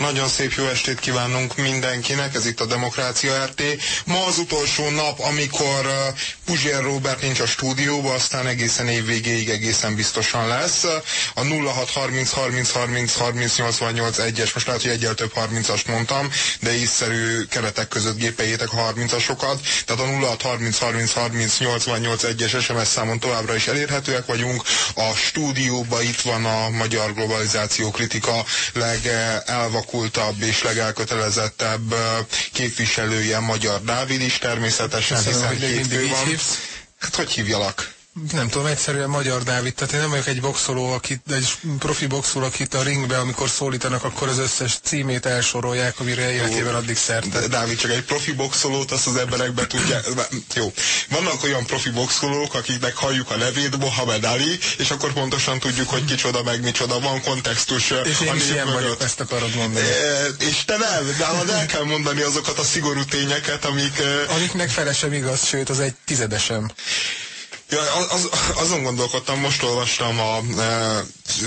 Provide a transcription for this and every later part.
Nagyon szép jó estét kívánunk mindenkinek, ez itt a Demokrácia RT. Ma az utolsó nap, amikor uh, Puzsér Robert nincs a stúdióban, aztán egészen év végéig egészen biztosan lesz. A 0630 30 30 30 88 1-es, most lehet, hogy egyel több 30-ast mondtam, de észszerű keretek között gépeljétek a 30-asokat. Tehát a 0630 30 30 88 1-es SMS számon továbbra is elérhetőek vagyunk. A stúdióban itt van a Magyar Globalizáció Kritika legelvakultabb legalkultabb és legelkötelezettebb képviselője Magyar Dávid is természetesen, Nem hiszen hétfő van. Hát hogy hívjalak? Nem tudom, egyszerűen Magyar Dávid, tehát én nem vagyok egy boxoló, akit, egy profi boxoló, akit a ringbe, amikor szólítanak, akkor az összes címét elsorolják, amire életében addig szerte. Dávid csak egy profi boxolót, azt az emberek be tudják. Jó. Vannak olyan profi boxolók, akiknek halljuk a nevét, Mohamed Ali, és akkor pontosan tudjuk, hogy kicsoda meg micsoda. Van kontextus És én a is ilyen mögött. vagyok, ezt akarod mondani. E, és te nem, de el kell mondani azokat a szigorú tényeket, amik... e, Amiknek fele sem igaz, sőt, az egy tizedesem. Ja, az, azon gondolkodtam, most olvastam a e,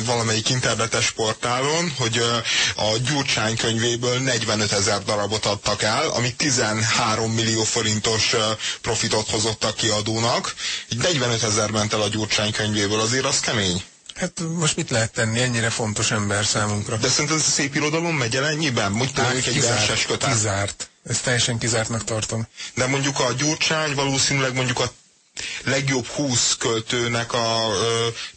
valamelyik internetes portálon, hogy e, a Gyurcsány könyvéből 45 ezer darabot adtak el, ami 13 millió forintos e, profitot hozott a kiadónak. Így 45 ezer ment el a Gyurcsány könyvéből, azért az kemény. Hát most mit lehet tenni, ennyire fontos ember számunkra? De szerinted ez a szép irodalom megy el ennyiben? Úgy tudom, hogy egy verses kötet. kizárt. Ezt teljesen kizártnak tartom. De mondjuk a Gyurcsány valószínűleg mondjuk a legjobb 20 költőnek a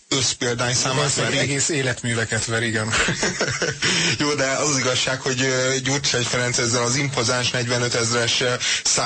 összpéldány számát veri. egész életműveket ver, igen. Jó, de az az igazság, hogy Gyurcsány Ferenc ezzel az impozáns 45 ezres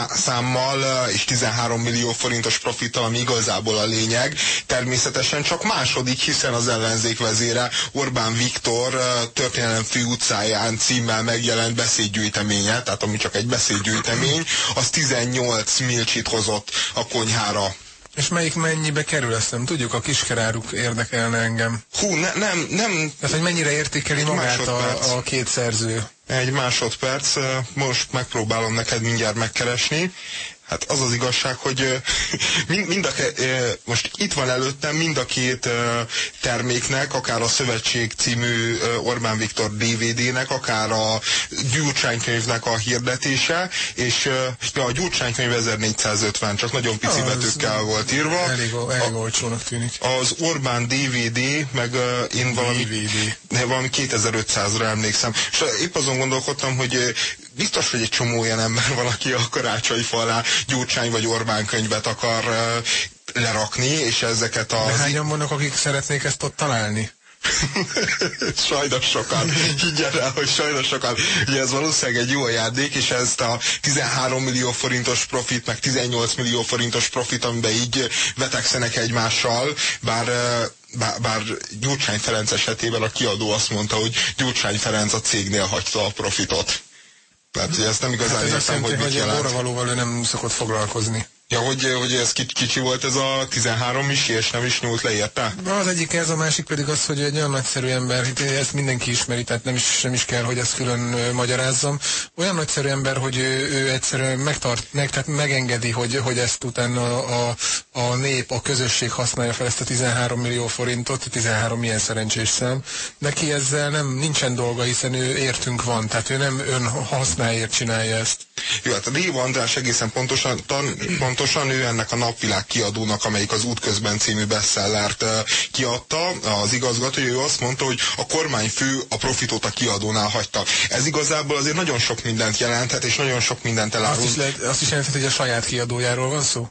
számmal és 13 millió forintos profittal, ami igazából a lényeg, természetesen csak második, hiszen az ellenzék vezére Orbán Viktor történelem fő utcáján címmel megjelent beszédgyűjteménye, tehát ami csak egy beszédgyűjtemény, az 18 milcsit hozott a konyhára. És melyik mennyibe kerül, ezt nem tudjuk, a kiskeráruk érdekelne engem. Hú, ne, nem, nem, Tehát, hogy mennyire értékeli magát másodperc. a, a két szerző. Egy másodperc, most megpróbálom neked mindjárt megkeresni. Hát az az igazság, hogy mind, mind a, most itt van előttem mind a két terméknek, akár a Szövetség című Orbán Viktor DVD-nek, akár a Gyurcsánykönyvnek a hirdetése, és ja, a Gyurcsánykönyv 1450, csak nagyon pici betűkkel volt írva. Elég, elég olcsónak tűnik. Az Orbán DVD, meg én valami, DVD. valami 2500-ra emlékszem. És épp azon gondolkodtam, hogy biztos, hogy egy csomó olyan ember van, aki a karácsonyfa alá Gyurcsány vagy Orbán könyvet akar lerakni, és ezeket De az... hányan vannak, akik szeretnék ezt ott találni? sajnos sokan. Higgyed el, hogy sajnos sokan. Ugye ez valószínűleg egy jó ajándék, és ezt a 13 millió forintos profit, meg 18 millió forintos profit, amiben így vetekszenek egymással, bár bár, bár Gyurcsány Ferenc esetében a kiadó azt mondta, hogy Gyurcsány Ferenc a cégnél hagyta a profitot. Tehát, hogy ezt nem igazán Hát ez értem, hogy mit hogy jelent. óravalóval ő nem szokott foglalkozni. Ja, hogy, hogy ez kicsi, volt ez a 13 is, és nem is nyúlt le érte? Az egyik ez, a másik pedig az, hogy egy olyan nagyszerű ember, ezt mindenki ismeri, tehát nem is, nem is kell, hogy ezt külön magyarázzam. Olyan nagyszerű ember, hogy ő, ő egyszerűen megtart, meg, tehát megengedi, hogy, hogy ezt utána a, a nép, a közösség használja fel ezt a 13 millió forintot, 13 milyen szerencsés szám. Neki ezzel nem nincsen dolga, hiszen ő értünk van, tehát ő nem ön hasznáért csinálja ezt. Jó, hát a Réva András egészen pontosan, tan, pontosan ő ennek a napvilág kiadónak, amelyik az Útközben című bestsellert kiadta, az igazgató, ő azt mondta, hogy a kormányfő a profitot a kiadónál hagyta. Ez igazából azért nagyon sok mindent jelenthet, és nagyon sok mindent Azt elárul. is, lehet, azt is jelenti, hogy a saját kiadójáról van szó?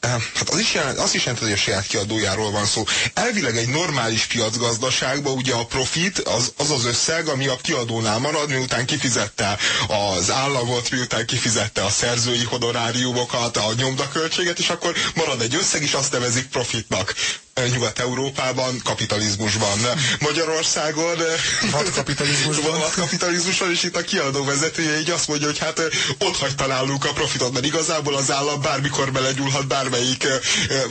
Eh, Hát az is, jelent, az is jelenti, hogy a saját kiadójáról van szó. Elvileg egy normális piacgazdaságban ugye a profit az az, az összeg, ami a kiadónál marad, miután kifizette az államot, miután kifizette a szerzői honoráriumokat, a nyomdaköltséget, és akkor marad egy összeg, és azt nevezik profitnak. Nyugat-Európában kapitalizmusban. Magyarországon hat kapitalizmusban. Hat kapitalizmusban, és itt a kiadó vezetője így azt mondja, hogy hát ott hagyta nálunk a profitot, mert igazából az állam bármikor belegyúlhat bármelyik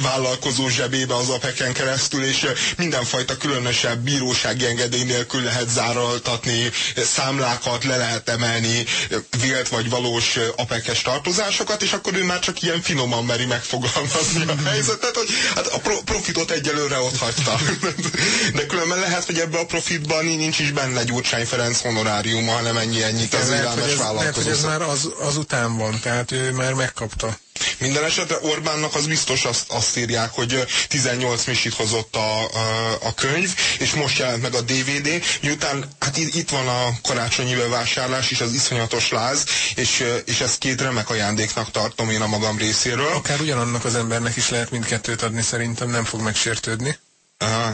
vállalkozó zsebébe az apeken keresztül, és mindenfajta különösebb bírósági engedély nélkül lehet záraltatni számlákat, le lehet emelni vélt vagy valós apekes tartozásokat, és akkor ő már csak ilyen finoman meri megfogalmazni a helyzetet, hogy hát a pro profitot egyelőre ott hagyta. De különben lehet, hogy ebbe a profitban nincs is benne Gyurcsány Ferenc honoráriuma, hanem ennyi ennyit az élelmes vállalkozó. Lehet, hogy ez már az, az után van, tehát ő már megkapta. Minden esetre Orbánnak az biztos azt, azt írják, hogy 18 misit hozott a, a, a könyv, és most jelent meg a DVD, miután hát itt van a karácsonyi vásárlás is, az iszonyatos láz, és, és ezt két remek ajándéknak tartom én a magam részéről. Akár ugyanannak az embernek is lehet mindkettőt adni, szerintem nem fog megsértődni.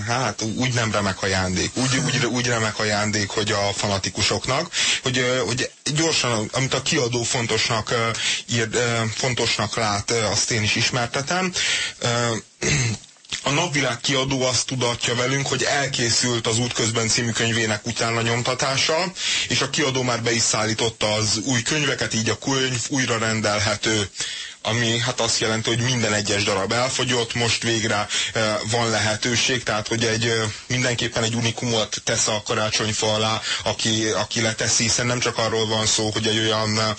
Hát úgy nem remek ajándék. Úgy, úgy, úgy remek ajándék, hogy a fanatikusoknak, hogy, hogy gyorsan, amit a kiadó fontosnak, ír, fontosnak lát, azt én is ismertetem. A Napvilág kiadó azt tudatja velünk, hogy elkészült az Útközben című könyvének utána nyomtatása, és a kiadó már be is szállította az új könyveket, így a könyv újra rendelhető ami hát azt jelenti, hogy minden egyes darab elfogyott, most végre e, van lehetőség, tehát hogy egy e, mindenképpen egy unikumot tesz a karácsonyfa alá, aki, aki leteszi, hiszen nem csak arról van szó, hogy egy olyan, e,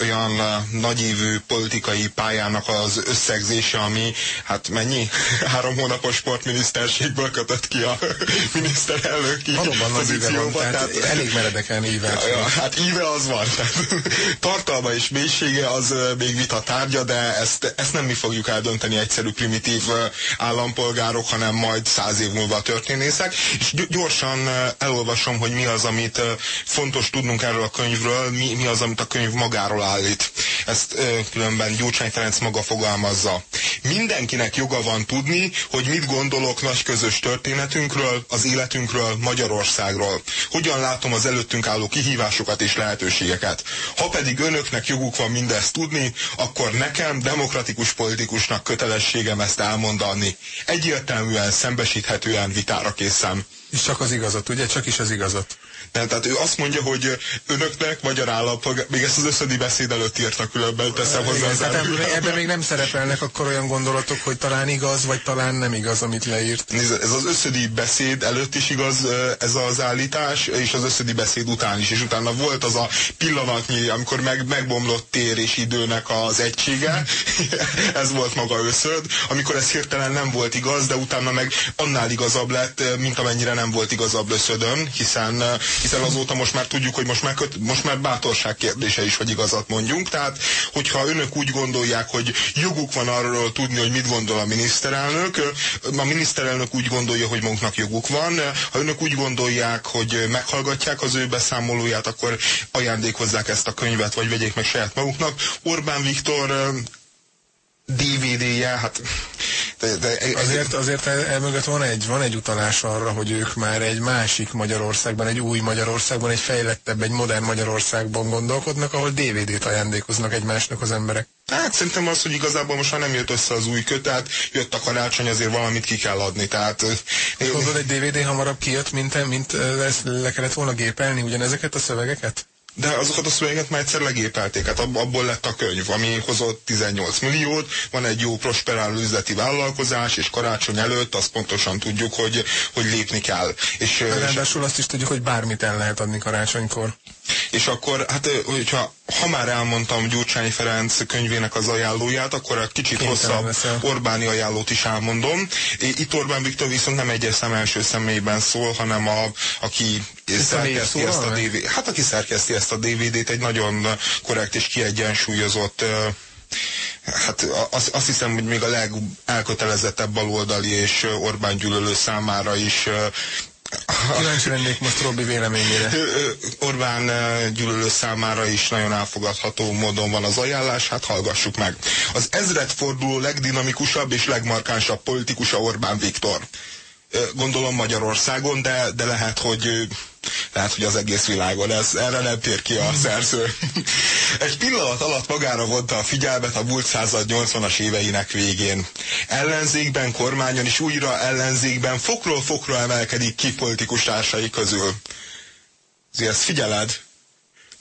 olyan nagyévű politikai pályának az összegzése, ami hát mennyi? Három hónapos sportminiszterségből kötött ki a miniszterelnöki Valóban pozícióba. Tehát, tehát elég meredeken íve. Ja, hát íve az van. Tehát, tartalma és mélysége az még vita tárgya, de ezt, ezt nem mi fogjuk eldönteni egyszerű primitív állampolgárok, hanem majd száz év múlva történészek. És gyorsan elolvasom, hogy mi az, amit fontos tudnunk erről a könyvről, mi, mi az, amit a könyv magáról állít. Ezt különben Gyurcsány Ferenc maga fogalmazza. Mindenkinek joga van tudni, hogy mit gondolok nagy közös történetünkről, az életünkről, Magyarországról. Hogyan látom az előttünk álló kihívásokat és lehetőségeket. Ha pedig önöknek joguk van mindezt tudni, akkor ne nekem demokratikus politikusnak kötelességem ezt elmondani. Egyértelműen, szembesíthetően vitára készem. És csak az igazat, ugye? Csak is az igazat. Nem, tehát ő azt mondja, hogy önöknek, magyar állampolgár, még ezt az összödi beszéd előtt írta különben, teszem hozzá. Igen, tehát ebben még nem szerepelnek akkor olyan gondolatok, hogy talán igaz, vagy talán nem igaz, amit leírt. Nézd, ez az összödi beszéd előtt is igaz ez az állítás, és az összödi beszéd után is, és utána volt az a pillanatnyi, amikor meg, megbomlott tér és időnek az egysége, ez volt maga összöd, amikor ez hirtelen nem volt igaz, de utána meg annál igazabb lett, mint amennyire nem volt igazabb összödön, hiszen hiszen azóta most már tudjuk, hogy most már, köt, most már bátorság kérdése is, hogy igazat mondjunk. Tehát, hogyha önök úgy gondolják, hogy joguk van arról tudni, hogy mit gondol a miniszterelnök, a miniszterelnök úgy gondolja, hogy magunknak joguk van. Ha önök úgy gondolják, hogy meghallgatják az ő beszámolóját, akkor ajándékozzák ezt a könyvet, vagy vegyék meg saját maguknak. Orbán Viktor DVD-je, hát de, de, azért, azért emögött van egy, van egy utalás arra, hogy ők már egy másik Magyarországban, egy új Magyarországban, egy fejlettebb, egy modern Magyarországban gondolkodnak, ahol DVD-t ajándékoznak egymásnak az emberek. Hát szerintem az, hogy igazából most már nem jött össze az új köt, tehát jött a karácsony, azért valamit ki kell adni. Tehát, én... Gondolod, egy DVD hamarabb kijött, mint, mint ezt le kellett volna gépelni ugyanezeket a szövegeket? De azokat a szövegeket már egyszer legépelték. Hát abból lett a könyv, ami hozott 18 milliót, van egy jó prosperáló üzleti vállalkozás, és karácsony előtt azt pontosan tudjuk, hogy, hogy lépni kell. És, Ráadásul és... azt is tudjuk, hogy bármit el lehet adni karácsonykor. És akkor, hát, hogyha ha már elmondtam Gyurcsány Ferenc könyvének az ajánlóját, akkor egy kicsit Kénytelen hosszabb leszel. Orbáni ajánlót is elmondom. Itt Orbán Viktor viszont nem egyes szem első személyben szól, hanem a, aki szerkeszti ezt a DVD, hát aki szerkeszti ezt a DVD-t, egy nagyon korrekt és kiegyensúlyozott Hát azt, azt hiszem, hogy még a legelkötelezettebb baloldali és Orbán gyűlölő számára is Kíváncsi lennék most Robi véleményére. Orbán gyűlölő számára is nagyon elfogadható módon van az ajánlás, hát hallgassuk meg. Az ezredforduló legdinamikusabb és legmarkánsabb politikusa Orbán Viktor. Gondolom Magyarországon, de, de lehet, hogy Lehet, hogy az egész világon, ez, erre nem tér ki a szerző. Egy pillanat alatt magára vonta a figyelmet a múlt század 80-as éveinek végén. Ellenzékben, kormányon és újra ellenzékben fokról fokra emelkedik ki politikus társai közül. Azért ezt figyeled?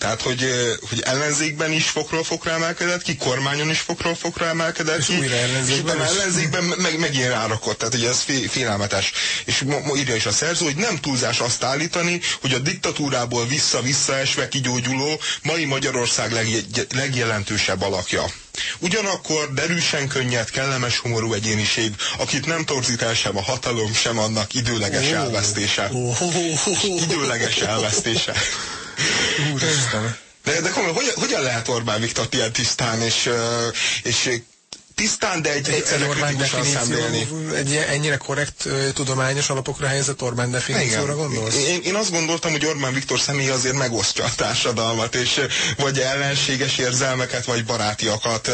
Tehát, hogy, hogy ellenzékben is fokról fokra emelkedett ki, kormányon is fokról fokra emelkedett és ki, újra ellenzékben, és ellenzékben meg, megint rárakott. Tehát, hogy ez félelmetes. És írja is a szerző, hogy nem túlzás azt állítani, hogy a diktatúrából vissza-visszaesve kigyógyuló mai Magyarország leg, legjelentősebb alakja. Ugyanakkor derűsen könnyed, kellemes humorú egyéniség, akit nem torzít el sem a hatalom, sem annak időleges elvesztése. Időleges elvesztése. Úristen. De, de komolyan, hogyan, hogyan lehet Orbán Viktor ilyen tisztán és, és tisztán, de egy, egyszerre kritikusan szemlélni. Egy ennyire korrekt tudományos alapokra helyezett Orbán definícióra gondolsz? Én, én azt gondoltam, hogy Orbán Viktor személy azért megosztja a társadalmat, és vagy ellenséges érzelmeket, vagy barátiakat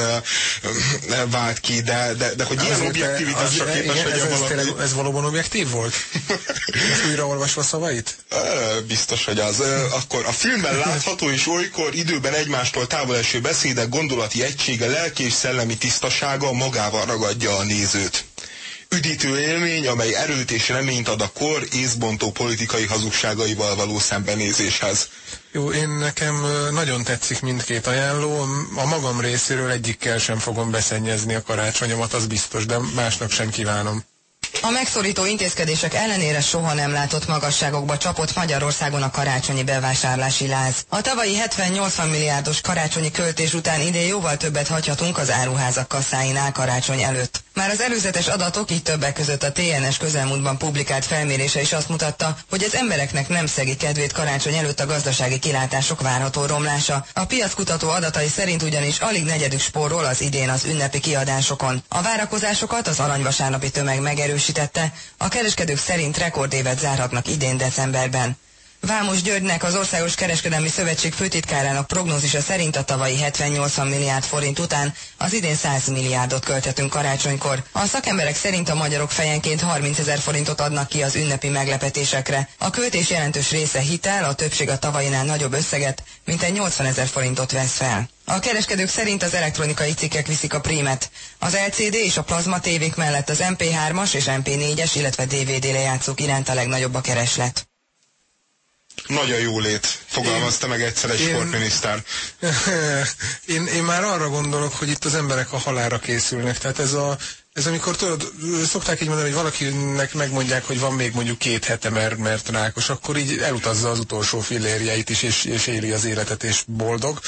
vált ki, de, de, de hogy ilyen objektivitásra az, képes, hogy ez, ez, valami... tényleg, ez valóban objektív volt? Most újraolvasva szavait? Biztos, hogy az. Akkor a filmben látható és olykor időben egymástól távol eső beszédek gondolati egysége, lelki és szellemi tisztaság, világa magával ragadja a nézőt. Üdítő élmény, amely erőt és reményt ad a kor észbontó politikai hazugságaival való szembenézéshez. Jó, én nekem nagyon tetszik mindkét ajánló. A magam részéről egyikkel sem fogom beszennyezni a karácsonyomat, az biztos, de másnak sem kívánom. A megszorító intézkedések ellenére soha nem látott magasságokba csapott Magyarországon a karácsonyi bevásárlási láz. A tavalyi 70-80 milliárdos karácsonyi költés után idén jóval többet hagyhatunk az áruházak kasszáinál karácsony előtt. Már az előzetes adatok, így többek között a TNS közelmúltban publikált felmérése is azt mutatta, hogy az embereknek nem szegi kedvét karácsony előtt a gazdasági kilátások várható romlása. A piackutató adatai szerint ugyanis alig negyedük spórol az idén az ünnepi kiadásokon. A várakozásokat az aranyvasárnapi tömeg megerősítette, a kereskedők szerint rekordévet zárhatnak idén decemberben. Vámos Györgynek, az Országos Kereskedelmi Szövetség főtitkárának prognózisa szerint a tavalyi 70-80 milliárd forint után az idén 100 milliárdot költhetünk karácsonykor. A szakemberek szerint a magyarok fejenként 30 ezer forintot adnak ki az ünnepi meglepetésekre. A költés jelentős része hitel, a többség a tavalyinál nagyobb összeget, mint egy 80 ezer forintot vesz fel. A kereskedők szerint az elektronikai cikkek viszik a prímet. Az LCD és a plazma tévék mellett az MP3-as és MP4-es, illetve DVD lejátszók iránt a legnagyobb a kereslet. Nagyon jó lét, fogalmazta én, meg egyszer egy én, sportminiszter. Én, én már arra gondolok, hogy itt az emberek a halára készülnek. Tehát ez a, ez amikor tudod, szokták így mondani, hogy valakinek megmondják, hogy van még mondjuk két hete, mert, mert rákos, akkor így elutazza az utolsó fillérjeit is, és, és éli az életet, és boldog.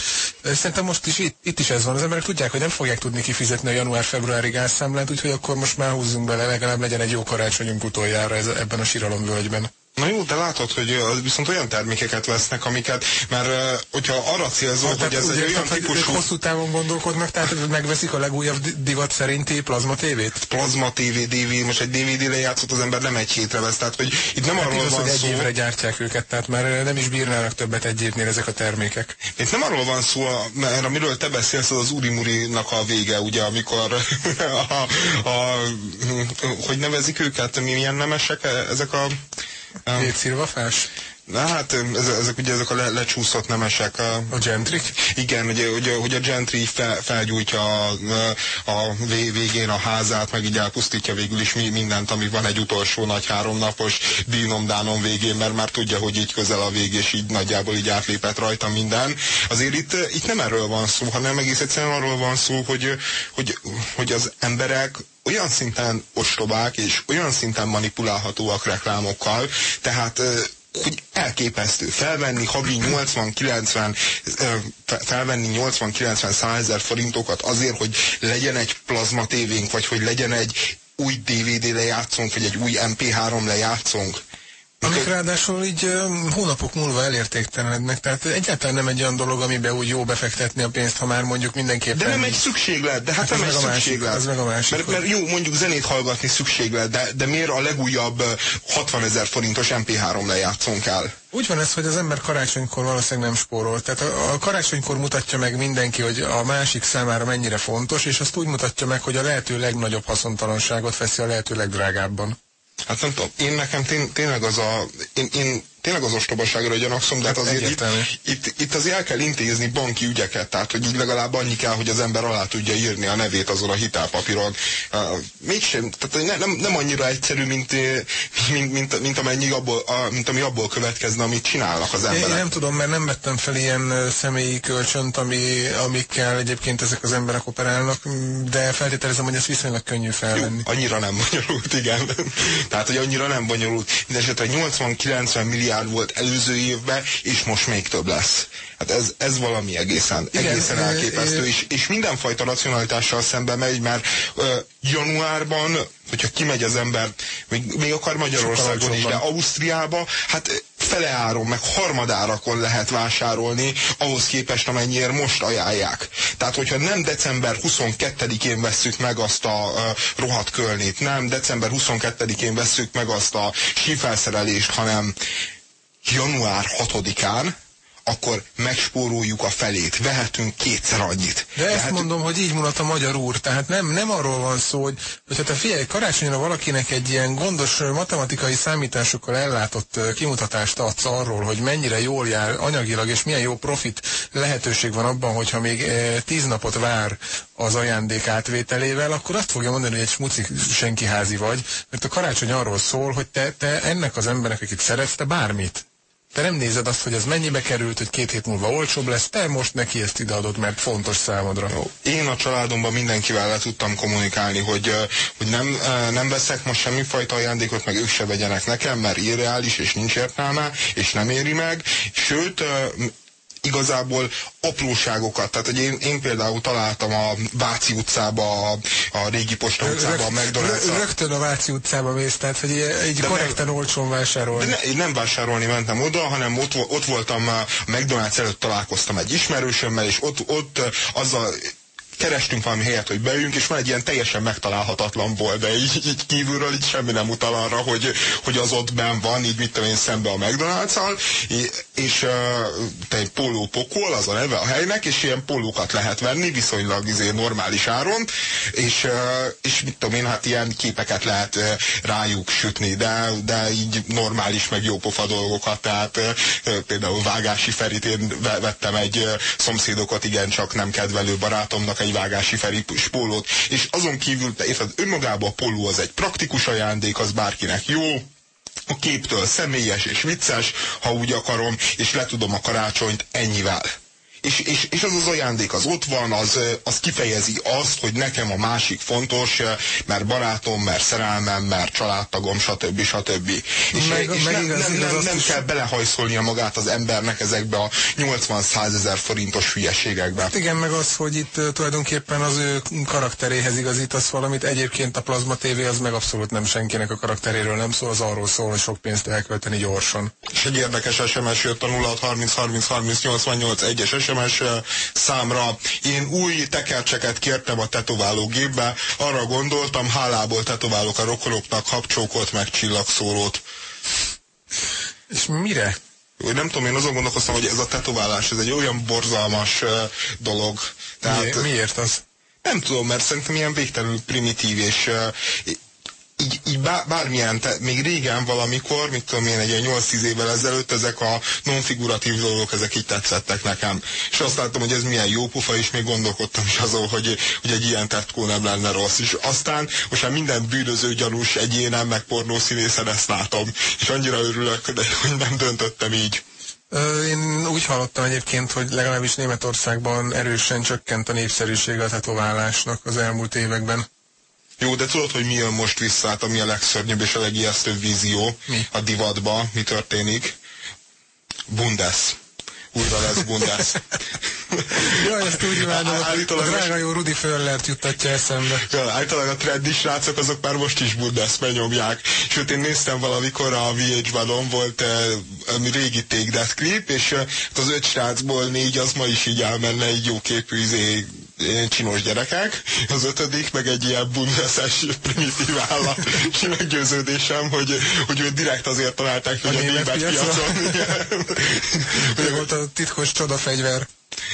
Szerintem most is itt, itt is ez van. Az emberek tudják, hogy nem fogják tudni kifizetni a január-februári gázszámlát, úgyhogy akkor most már húzzunk bele, legalább legyen egy jó karácsonyunk utoljára ez, ebben a síralomvölgyben. Na jó, de látod, hogy viszont olyan termékeket vesznek, amiket, mert hogyha arra célzol, hát, hogy ez egy olyan típusú... hosszú távon gondolkodnak, tehát megveszik a legújabb divat szerinti plazma tévét? Plazma tévé, DVD, most egy DVD lejátszott az ember nem egy hétre vesz, tehát hogy itt nem hát arról igaz, van hogy szó... egy évre gyártják őket, tehát már nem is bírnának többet egy évnél ezek a termékek. Itt nem arról van szó, mert amiről te beszélsz, az az Urimurinak a vége, ugye, amikor a, a, a, hogy nevezik őket, milyen nemesek ezek a Um, fás? Na hát ezek, ugye ezek a le, lecsúszott nemesek. A, a gentry? Igen, ugye, ugye, hogy a gentry fel, felgyújtja a, a végén a házát, meg így elpusztítja végül is mindent, ami van egy utolsó nagy háromnapos dínomdánom végén, mert már tudja, hogy így közel a vég, és így nagyjából így átlépett rajta minden. Azért itt, itt nem erről van szó, hanem egész egyszerűen arról van szó, hogy, hogy, hogy az emberek olyan szinten ostobák és olyan szinten manipulálhatóak reklámokkal, tehát hogy elképesztő felvenni havi 80-90 felvenni 80-90 ezer forintokat azért, hogy legyen egy plazma tévénk, vagy hogy legyen egy új DVD lejátszónk, vagy egy új MP3 lejátszónk. Amik ráadásul így hónapok múlva elértéktelenednek, tehát egyáltalán nem egy olyan dolog, amiben úgy jó befektetni a pénzt, ha már mondjuk mindenképpen... De nem egy szükséglet, de hát, hát nem egy szükséglet. Ez meg a másik. Mert, mert jó, mondjuk zenét hallgatni szükséglet, de, de miért a legújabb 60 ezer forintos MP3 lejátszónk el? Úgy van ez, hogy az ember karácsonykor valószínűleg nem spórol. Tehát a, a karácsonykor mutatja meg mindenki, hogy a másik számára mennyire fontos, és azt úgy mutatja meg, hogy a lehető legnagyobb haszontalanságot veszi a lehető legdrágábban. Hát nem tudom, én nekem tény, tényleg az a, én, én tényleg az ostobaságra gyanakszom, de hát, hát azért itt, itt, itt azért el kell intézni banki ügyeket, tehát hogy így legalább annyi kell, hogy az ember alá tudja írni a nevét azon a hitelpapíron. Uh, mégsem, tehát nem, nem, nem annyira egyszerű, mint, mint, mint, mint, amennyi abból, a, mint ami abból következne, amit csinálnak az emberek. Én nem tudom, mert nem vettem fel ilyen személyi kölcsönt, ami, amikkel egyébként ezek az emberek operálnak, de feltételezem, hogy ez viszonylag könnyű felvenni. Jó, annyira nem bonyolult, igen. tehát, hogy annyira nem bonyolult. Mindenesetre 80-90 milliárd volt előző évben, és most még több lesz. Hát ez, ez valami egészen, igen, egészen elképesztő, és, és mindenfajta racionalitással szembe megy, mert ö, januárban, hogyha kimegy az ember, még, még akar Magyarországon is, de Ausztriába, hát fele áron, meg harmadárakon lehet vásárolni, ahhoz képest, amennyiért most ajánlják. Tehát, hogyha nem december 22-én vesszük meg azt a uh, rohadt kölnét, nem december 22-én vesszük meg azt a sífelszerelést, hanem január 6-án, akkor megspóroljuk a felét, vehetünk kétszer annyit. De ezt vehetünk... mondom, hogy így mulat a magyar úr, tehát nem, nem arról van szó, hogy, hogy hát a figyelj, karácsonyra valakinek egy ilyen gondos matematikai számításokkal ellátott kimutatást adsz arról, hogy mennyire jól jár anyagilag, és milyen jó profit lehetőség van abban, hogyha még tíz napot vár az ajándék átvételével, akkor azt fogja mondani, hogy egy smuci senki házi vagy, mert a karácsony arról szól, hogy te, te ennek az embernek, akit szeretsz, te bármit te nem nézed azt, hogy ez mennyibe került, hogy két hét múlva olcsóbb lesz, te most neki ezt ideadod, mert fontos számodra. Jó. Én a családomban mindenkivel le tudtam kommunikálni, hogy, hogy nem, nem veszek most semmifajta ajándékot, meg ők se vegyenek nekem, mert irreális, és nincs értelme, és nem éri meg. Sőt, igazából apróságokat. Tehát, hogy én, én például találtam a Váci utcába, a, a régi Posta utcába, a McDonald's. Rögtön a Váci utcába mész, tehát, hogy így de korrekten nem, olcsón vásárolni. De ne, én nem vásárolni mentem oda, hanem ott, ott voltam, a McDonald's előtt találkoztam egy ismerősömmel, és ott, ott azzal kerestünk valami helyet, hogy beüljünk, és van egy ilyen teljesen megtalálhatatlan bolt, de így, így kívülről így semmi nem utal arra, hogy, hogy az ott ben van, így mit tudom én szembe a McDonald's-al, és uh, egy póló pokol, az a neve a helynek, és ilyen pólókat lehet venni, viszonylag izé, normális áron, és, és mit tudom én, hát ilyen képeket lehet rájuk sütni, de, de így normális, meg jópofa dolgokat, tehát például Vágási Ferit én vettem egy szomszédokat igencsak nem kedvelő barátomnak egy vágási Feri pólót, és azon kívül, érted, önmagában a póló az egy praktikus ajándék, az bárkinek jó, a képtől személyes és vicces, ha úgy akarom, és le tudom a karácsonyt ennyivel és, és, és az az ajándék az ott van, az, az kifejezi azt, hogy nekem a másik fontos, mert barátom, mert szerelmem, mert családtagom, stb. stb. És, meg, és meg nem, igaz, nem, nem, nem kell belehajszolnia magát az embernek ezekbe a 80-100 ezer forintos hülyeségekbe. Hát igen, meg az, hogy itt tulajdonképpen az ő karakteréhez igazítasz valamit, egyébként a Plazma TV az meg abszolút nem senkinek a karakteréről nem szól, az arról szól, hogy sok pénzt elkölteni gyorsan. És egy érdekes SMS jött a 0630 30 30 88 1-es SMS számra. Én új tekercseket kértem a tetoválógépbe, arra gondoltam, hálából tetoválok a rokonoknak habcsókot meg csillagszórót. És mire? Nem tudom, én azon gondolkoztam, hogy ez a tetoválás, ez egy olyan borzalmas dolog. Tehát, miért, miért az? Nem tudom, mert szerintem ilyen végtelenül primitív, és így, így bármilyen, te, még régen valamikor, mit tudom én, egy ilyen 8-10 évvel ezelőtt ezek a non-figuratív dolgok, ezek így tetszettek nekem. És azt láttam, hogy ez milyen jó pufa, és még gondolkodtam is azon, hogy, hogy egy ilyen tetkó nem lenne rossz. És aztán most már minden bűnöző gyanús egyénem, meg pornószínészen ezt látom. És annyira örülök, de hogy nem döntöttem így. Én úgy hallottam egyébként, hogy legalábbis Németországban erősen csökkent a népszerűsége a tetoválásnak az elmúlt években. Jó, de tudod, hogy mi jön most vissza, hát ami a legszörnyűbb és a legijesztőbb vízió mi? a divatba, mi történik? Bundes. Újra lesz Bundes. Jaj, ezt úgy imádom, a drága jó Rudi Föllert juttatja eszembe. Ja, általában a trendy srácok azok már most is Bundes benyomják. Sőt, én néztem valamikor a VH1-ban volt uh, régi Take That klip, és uh, az öt srácból négy az ma is így elmenne egy jó képű izé, csinos gyerekek, az ötödik meg egy ilyen bundeszes primitív állat, és meggyőződésem, hogy, hogy őt direkt azért találták, hogy a, a német piacon. piacon. volt a titkos csodafegyver.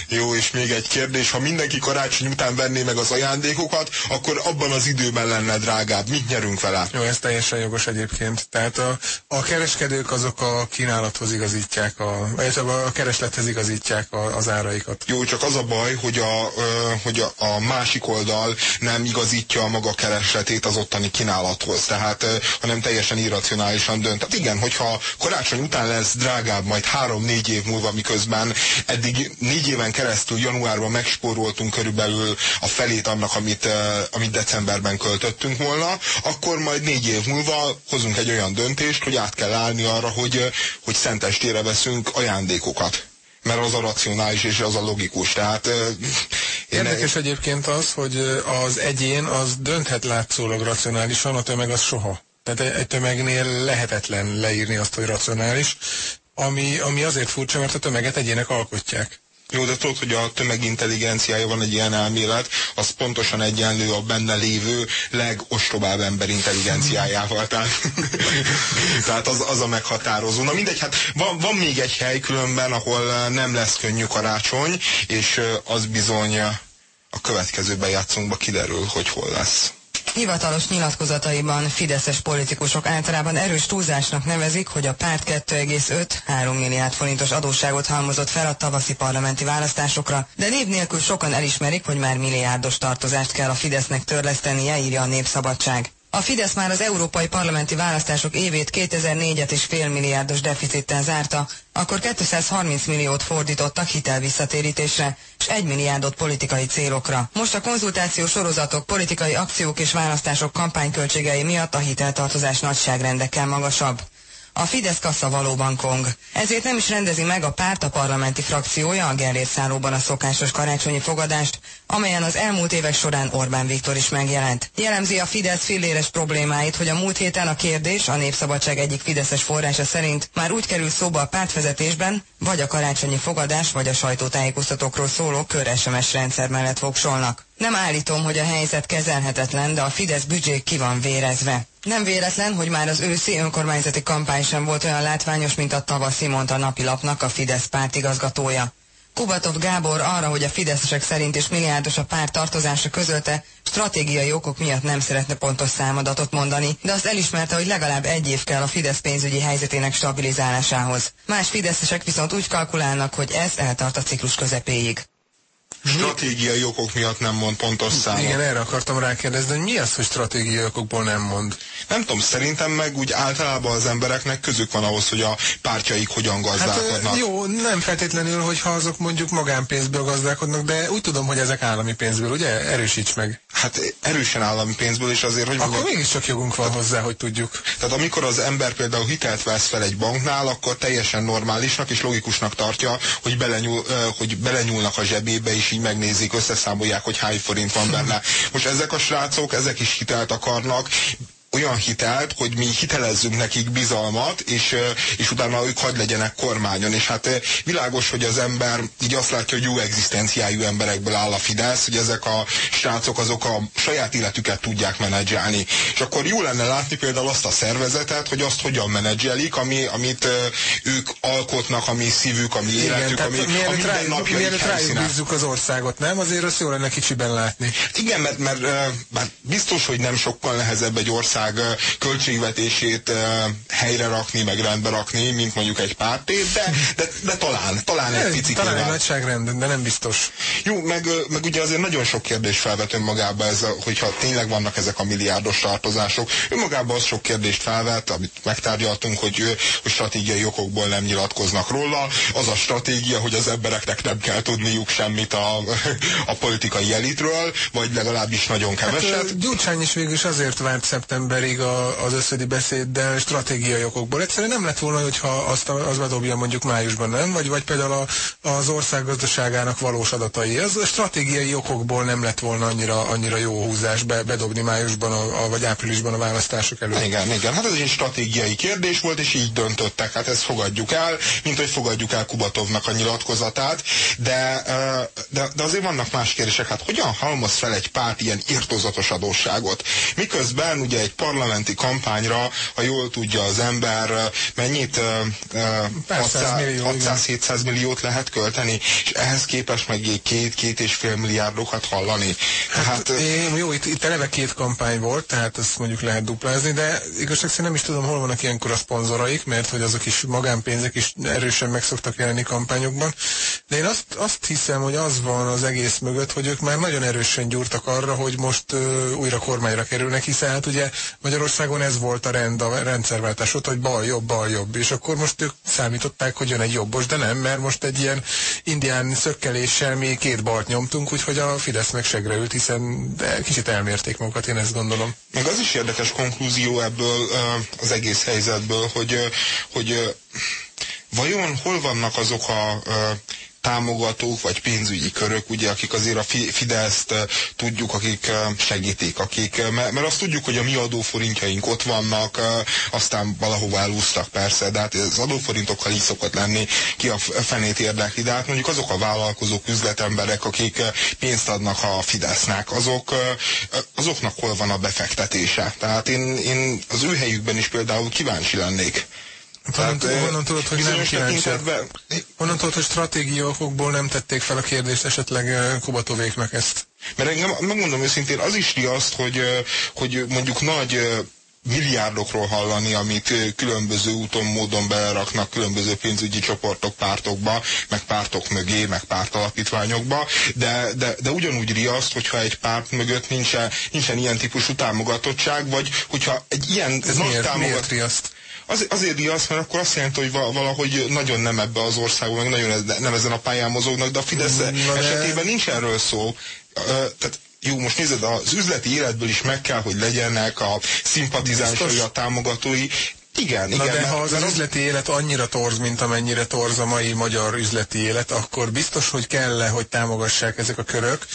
Jó, és még egy kérdés, ha mindenki karácsony után venné meg az ajándékokat, akkor abban az időben lenne drágább. Mit nyerünk vele? Jó, ez teljesen jogos egyébként. Tehát a, a kereskedők azok a kínálathoz igazítják, a, a kereslethez igazítják a, az áraikat. Jó, csak az a baj, hogy a, hogy a, a másik oldal nem igazítja a maga keresletét az ottani kínálathoz, tehát hanem teljesen irracionálisan dönt. Tehát igen, hogyha karácsony után lesz drágább majd három-négy év múlva, miközben eddig négy éven keresztül januárban megspóroltunk körülbelül a felét annak, amit, amit decemberben költöttünk volna, akkor majd négy év múlva hozunk egy olyan döntést, hogy át kell állni arra, hogy, hogy szentestére veszünk ajándékokat mert az a racionális és az a logikus. Tehát, Érdekes én... egyébként az, hogy az egyén az dönthet látszólag racionálisan, a tömeg az soha. Tehát egy tömegnél lehetetlen leírni azt, hogy racionális, ami, ami azért furcsa, mert a tömeget egyének alkotják. Jó, de tudod, hogy a tömegintelligenciája van egy ilyen elmélet, az pontosan egyenlő a benne lévő legostobább ember intelligenciájával. Tehát, tehát az, az a meghatározó. Na mindegy, hát van, van még egy hely különben, ahol nem lesz könnyű karácsony, és az bizony a következő bejátszónkba kiderül, hogy hol lesz. Hivatalos nyilatkozataiban fideszes politikusok általában erős túlzásnak nevezik, hogy a párt 2,5-3 milliárd forintos adósságot halmozott fel a tavaszi parlamenti választásokra, de név nélkül sokan elismerik, hogy már milliárdos tartozást kell a Fidesznek törlesztenie, írja a Népszabadság. A Fidesz már az európai parlamenti választások évét 2004-et is félmilliárdos deficittel zárta, akkor 230 milliót fordítottak hitelvisszatérítésre, és 1 milliárdot politikai célokra. Most a konzultáció sorozatok, politikai akciók és választások kampányköltségei miatt a hiteltartozás nagyságrendekkel magasabb. A Fidesz kassa valóban kong. Ezért nem is rendezi meg a párt a parlamenti frakciója a Gellért a szokásos karácsonyi fogadást, amelyen az elmúlt évek során Orbán Viktor is megjelent. Jellemzi a Fidesz filléres problémáit, hogy a múlt héten a kérdés a Népszabadság egyik Fideszes forrása szerint már úgy kerül szóba a pártvezetésben, vagy a karácsonyi fogadás, vagy a sajtótájékoztatókról szóló kör SMS rendszer mellett fogsolnak. Nem állítom, hogy a helyzet kezelhetetlen, de a Fidesz büdzsék ki van vérezve. Nem véletlen, hogy már az őszi önkormányzati kampány sem volt olyan látványos, mint a tavaszi, mondta a napilapnak a Fidesz pártigazgatója. Kubatov Gábor arra, hogy a fideszesek szerint is milliárdos a párt tartozása közölte, stratégiai okok miatt nem szeretne pontos számadatot mondani, de azt elismerte, hogy legalább egy év kell a Fidesz pénzügyi helyzetének stabilizálásához. Más fideszesek viszont úgy kalkulálnak, hogy ez eltart a ciklus közepéig stratégiai okok miatt nem mond pontos számot. Igen, erre akartam rákérdezni, hogy mi az, hogy stratégiai okokból nem mond? Nem tudom, szerintem meg úgy általában az embereknek közük van ahhoz, hogy a pártjaik hogyan gazdálkodnak. Hát, jó, nem feltétlenül, hogyha azok mondjuk magánpénzből gazdálkodnak, de úgy tudom, hogy ezek állami pénzből, ugye? Erősíts meg. Hát erősen állami pénzből, és azért, hogy... Akkor maga... mégiscsak jogunk van tehát, hozzá, hogy tudjuk. Tehát amikor az ember például hitelt vesz fel egy banknál, akkor teljesen normálisnak és logikusnak tartja, hogy, belenyúl, hogy belenyúlnak a zsebébe, és így megnézik, összeszámolják, hogy hány forint van benne. Most ezek a srácok, ezek is hitelt akarnak, olyan hitelt, hogy mi hitelezzünk nekik bizalmat, és, és utána ők hagy legyenek kormányon. És hát világos, hogy az ember így azt látja, hogy jó egzisztenciájú emberekből áll a Fidesz, hogy ezek a srácok azok a saját életüket tudják menedzselni. És akkor jó lenne látni például azt a szervezetet, hogy azt hogyan menedzselik, ami, amit ők alkotnak, ami szívük, ami Igen, életük, ami, a mindennapjaik Mielőtt rájuk bízzuk az országot, nem? Azért azt jó lenne kicsiben látni. Igen, mert, mert, mert biztos, hogy nem sokkal nehezebb egy ország ország költségvetését helyre rakni, meg rendbe rakni, mint mondjuk egy párté, de, de, de talán, talán egy picit. Talán egy nagyságrend, de nem biztos. Jó, meg, meg ugye azért nagyon sok kérdés felvet önmagába ez, hogyha tényleg vannak ezek a milliárdos tartozások. Önmagában az sok kérdést felvet, amit megtárgyaltunk, hogy, hogy stratégiai okokból nem nyilatkoznak róla. Az a stratégia, hogy az embereknek nem kell tudniuk semmit a, a politikai elitről, vagy legalábbis nagyon keveset. Hát, Gyurcsány is végül is azért várt szeptember decemberig a, az összödi beszéddel stratégiai okokból. Egyszerűen nem lett volna, hogyha azt, az bedobja mondjuk májusban, nem? Vagy, vagy például a, az ország gazdaságának valós adatai. Ez a stratégiai okokból nem lett volna annyira, annyira jó húzás be, bedobni májusban, a, a, vagy áprilisban a választások előtt. Igen, igen. Hát ez egy stratégiai kérdés volt, és így döntöttek. Hát ezt fogadjuk el, mint hogy fogadjuk el Kubatovnak a nyilatkozatát, de, de, de azért vannak más kérdések. Hát hogyan halmoz fel egy párt ilyen irtozatos adósságot? Miközben ugye egy parlamenti kampányra, ha jól tudja az ember, mennyit 600-700 milliót lehet költeni, és ehhez képest meg két-két és fél milliárdokat hallani. Hát, tehát, én, jó, itt, itt eleve két kampány volt, tehát ezt mondjuk lehet duplázni, de igazság szerint nem is tudom, hol vannak ilyenkor a szponzoraik, mert hogy azok is magánpénzek is erősen meg szoktak jelenni kampányokban. De én azt, azt hiszem, hogy az van az egész mögött, hogy ők már nagyon erősen gyúrtak arra, hogy most uh, újra kormányra kerülnek, hiszen hát ugye Magyarországon ez volt a rend, a rendszerváltás ott, hogy bal jobb, bal jobb, és akkor most ők számították, hogy jön egy jobbos, de nem, mert most egy ilyen indián szökkeléssel mi két balt nyomtunk, úgyhogy a Fidesz meg segre hiszen de kicsit elmérték magukat, én ezt gondolom. Meg az is érdekes konklúzió ebből az egész helyzetből, hogy, hogy vajon hol vannak azok a támogatók, vagy pénzügyi körök, ugye, akik azért a Fideszt tudjuk, akik segítik, akik, mert azt tudjuk, hogy a mi adóforintjaink ott vannak, aztán valahova elúsztak persze, de hát az adóforintokkal így szokott lenni, ki a fenét érdekli, de hát mondjuk azok a vállalkozók, üzletemberek, akik pénzt adnak a Fidesznek, azok, azoknak hol van a befektetése. Tehát én, én az ő helyükben is például kíváncsi lennék tehát, honnan, honnan tudod, hogy nem kíváncsiak? Honnan tudod, hogy stratégiókból nem tették fel a kérdést esetleg Kubatovéknak ezt? Mert engem, megmondom őszintén, az is riaszt, hogy, hogy mondjuk nagy milliárdokról hallani, amit különböző úton, módon beleraknak különböző pénzügyi csoportok pártokba, meg pártok mögé, meg pártalapítványokba, de, de, de ugyanúgy riaszt, hogyha egy párt mögött nincsen, nincsen ilyen típusú támogatottság, vagy hogyha egy ilyen Ez nagy miért, támogat... miért riaszt? Az, azért diasz, mert akkor azt jelenti, hogy valahogy nagyon nem ebbe az országban, meg nagyon nem ezen a pályán mozognak, de a Fidesz Na esetében de... nincs erről szó. Tehát jó, most nézed, az üzleti életből is meg kell, hogy legyenek a szimpatizánsai, a támogatói, igen, igen. Na de ha az, az üzleti élet annyira torz, mint amennyire torz a mai magyar üzleti élet, akkor biztos, hogy kell -e, hogy támogassák ezek a körök,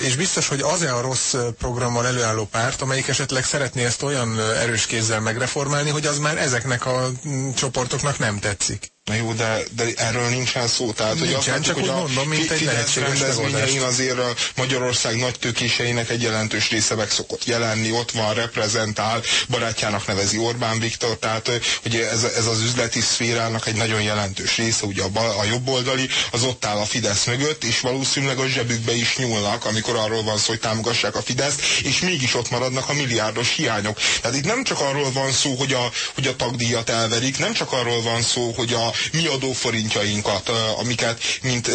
és biztos, hogy az-e a rossz programmal előálló párt, amelyik esetleg szeretné ezt olyan erős kézzel megreformálni, hogy az már ezeknek a csoportoknak nem tetszik. Na jó, de, de erről nincsen szó. Tehát, nincsen, hogy azt látjuk, csak hogy a mondom, mint egy rendezvényein azért a Magyarország nagy tőkéseinek egy jelentős része meg szokott jelenni, ott van, reprezentál, barátjának nevezi Orbán Viktor, tehát hogy ez, ez az üzleti szférának egy nagyon jelentős része, ugye a, bal, a jobboldali, az ott áll a Fidesz mögött, és valószínűleg a zsebükbe is nyúlnak, amikor arról van szó, hogy támogassák a Fideszt, és mégis ott maradnak a milliárdos hiányok. Tehát itt nem csak arról van szó, hogy a, hogy a tagdíjat elverik, nem csak arról van szó, hogy a mi adóforintjainkat, amiket mint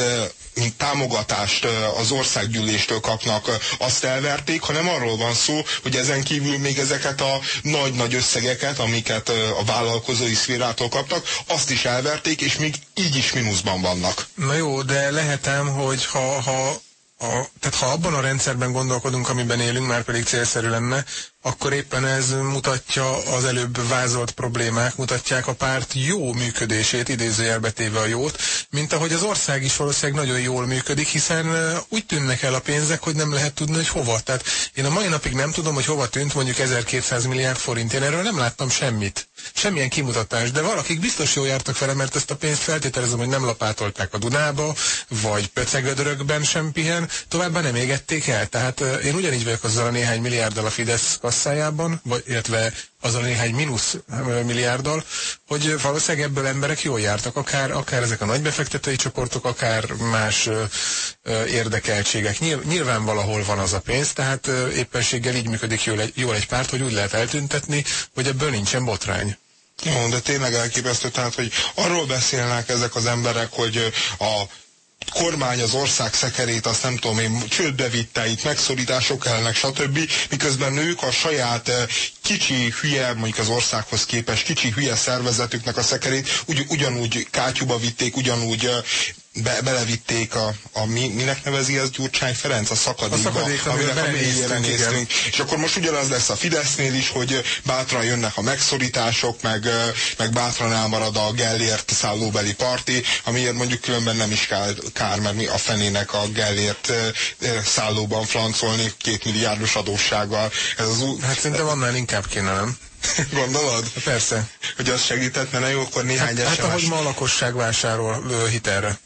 mint támogatást az országgyűléstől kapnak, azt elverték, hanem arról van szó, hogy ezen kívül még ezeket a nagy-nagy összegeket, amiket a vállalkozói szférától kaptak, azt is elverték, és még így is mínuszban vannak. Na jó, de lehetem, hogy ha, ha a, tehát ha abban a rendszerben gondolkodunk, amiben élünk, már pedig célszerű lenne, akkor éppen ez mutatja az előbb vázolt problémák, mutatják a párt jó működését, idézőjelbe téve a jót, mint ahogy az ország is valószínűleg nagyon jól működik, hiszen úgy tűnnek el a pénzek, hogy nem lehet tudni, hogy hova. Tehát én a mai napig nem tudom, hogy hova tűnt mondjuk 1200 milliárd forint. Én erről nem láttam semmit. Semmilyen kimutatás, de valakik biztos jól jártak vele, mert ezt a pénzt feltételezem, hogy nem lapátolták a Dunába, vagy pecegödörökben sem pihen, továbbá nem égették el. Tehát én ugyanígy vagyok azzal a néhány milliárddal a Fidesz kasszájában, vagy, illetve az a néhány mínusz milliárddal, hogy valószínűleg ebből emberek jól jártak, akár, akár ezek a nagy befektetői csoportok, akár más ö, ö, érdekeltségek. Nyilv, nyilván valahol van az a pénz, tehát ö, éppenséggel így működik jól egy, jól egy párt, hogy úgy lehet eltüntetni, hogy ebből nincsen botrány. Jó, de tényleg elképesztő, tehát, hogy arról beszélnek ezek az emberek, hogy a kormány az ország szekerét, azt nem tudom én, csődbe vitte, itt megszorítások ellenek, stb. Miközben ők a saját eh, kicsi, hülye, mondjuk az országhoz képest kicsi, hülye szervezetüknek a szekerét ugy, ugyanúgy kátyúba vitték, ugyanúgy eh, be, belevitték a, a mi, minek nevezi az Gyurcsány Ferenc? A szakadékba, a aminek a mélyére néztünk. És akkor most ugyanaz lesz a Fidesznél is, hogy bátran jönnek a megszorítások, meg, meg bátran elmarad a Gellért szállóbeli parti, amiért mondjuk különben nem is kár, kár mert mi a fenének a Gellért szállóban francolni két milliárdos adóssággal. Ez az ú... Hát szerintem annál inkább kéne, nem? Gondolod? Persze. Hogy az segített, mert jó, akkor néhány hát, hát ahogy ma a lakosság vásárol hitelre.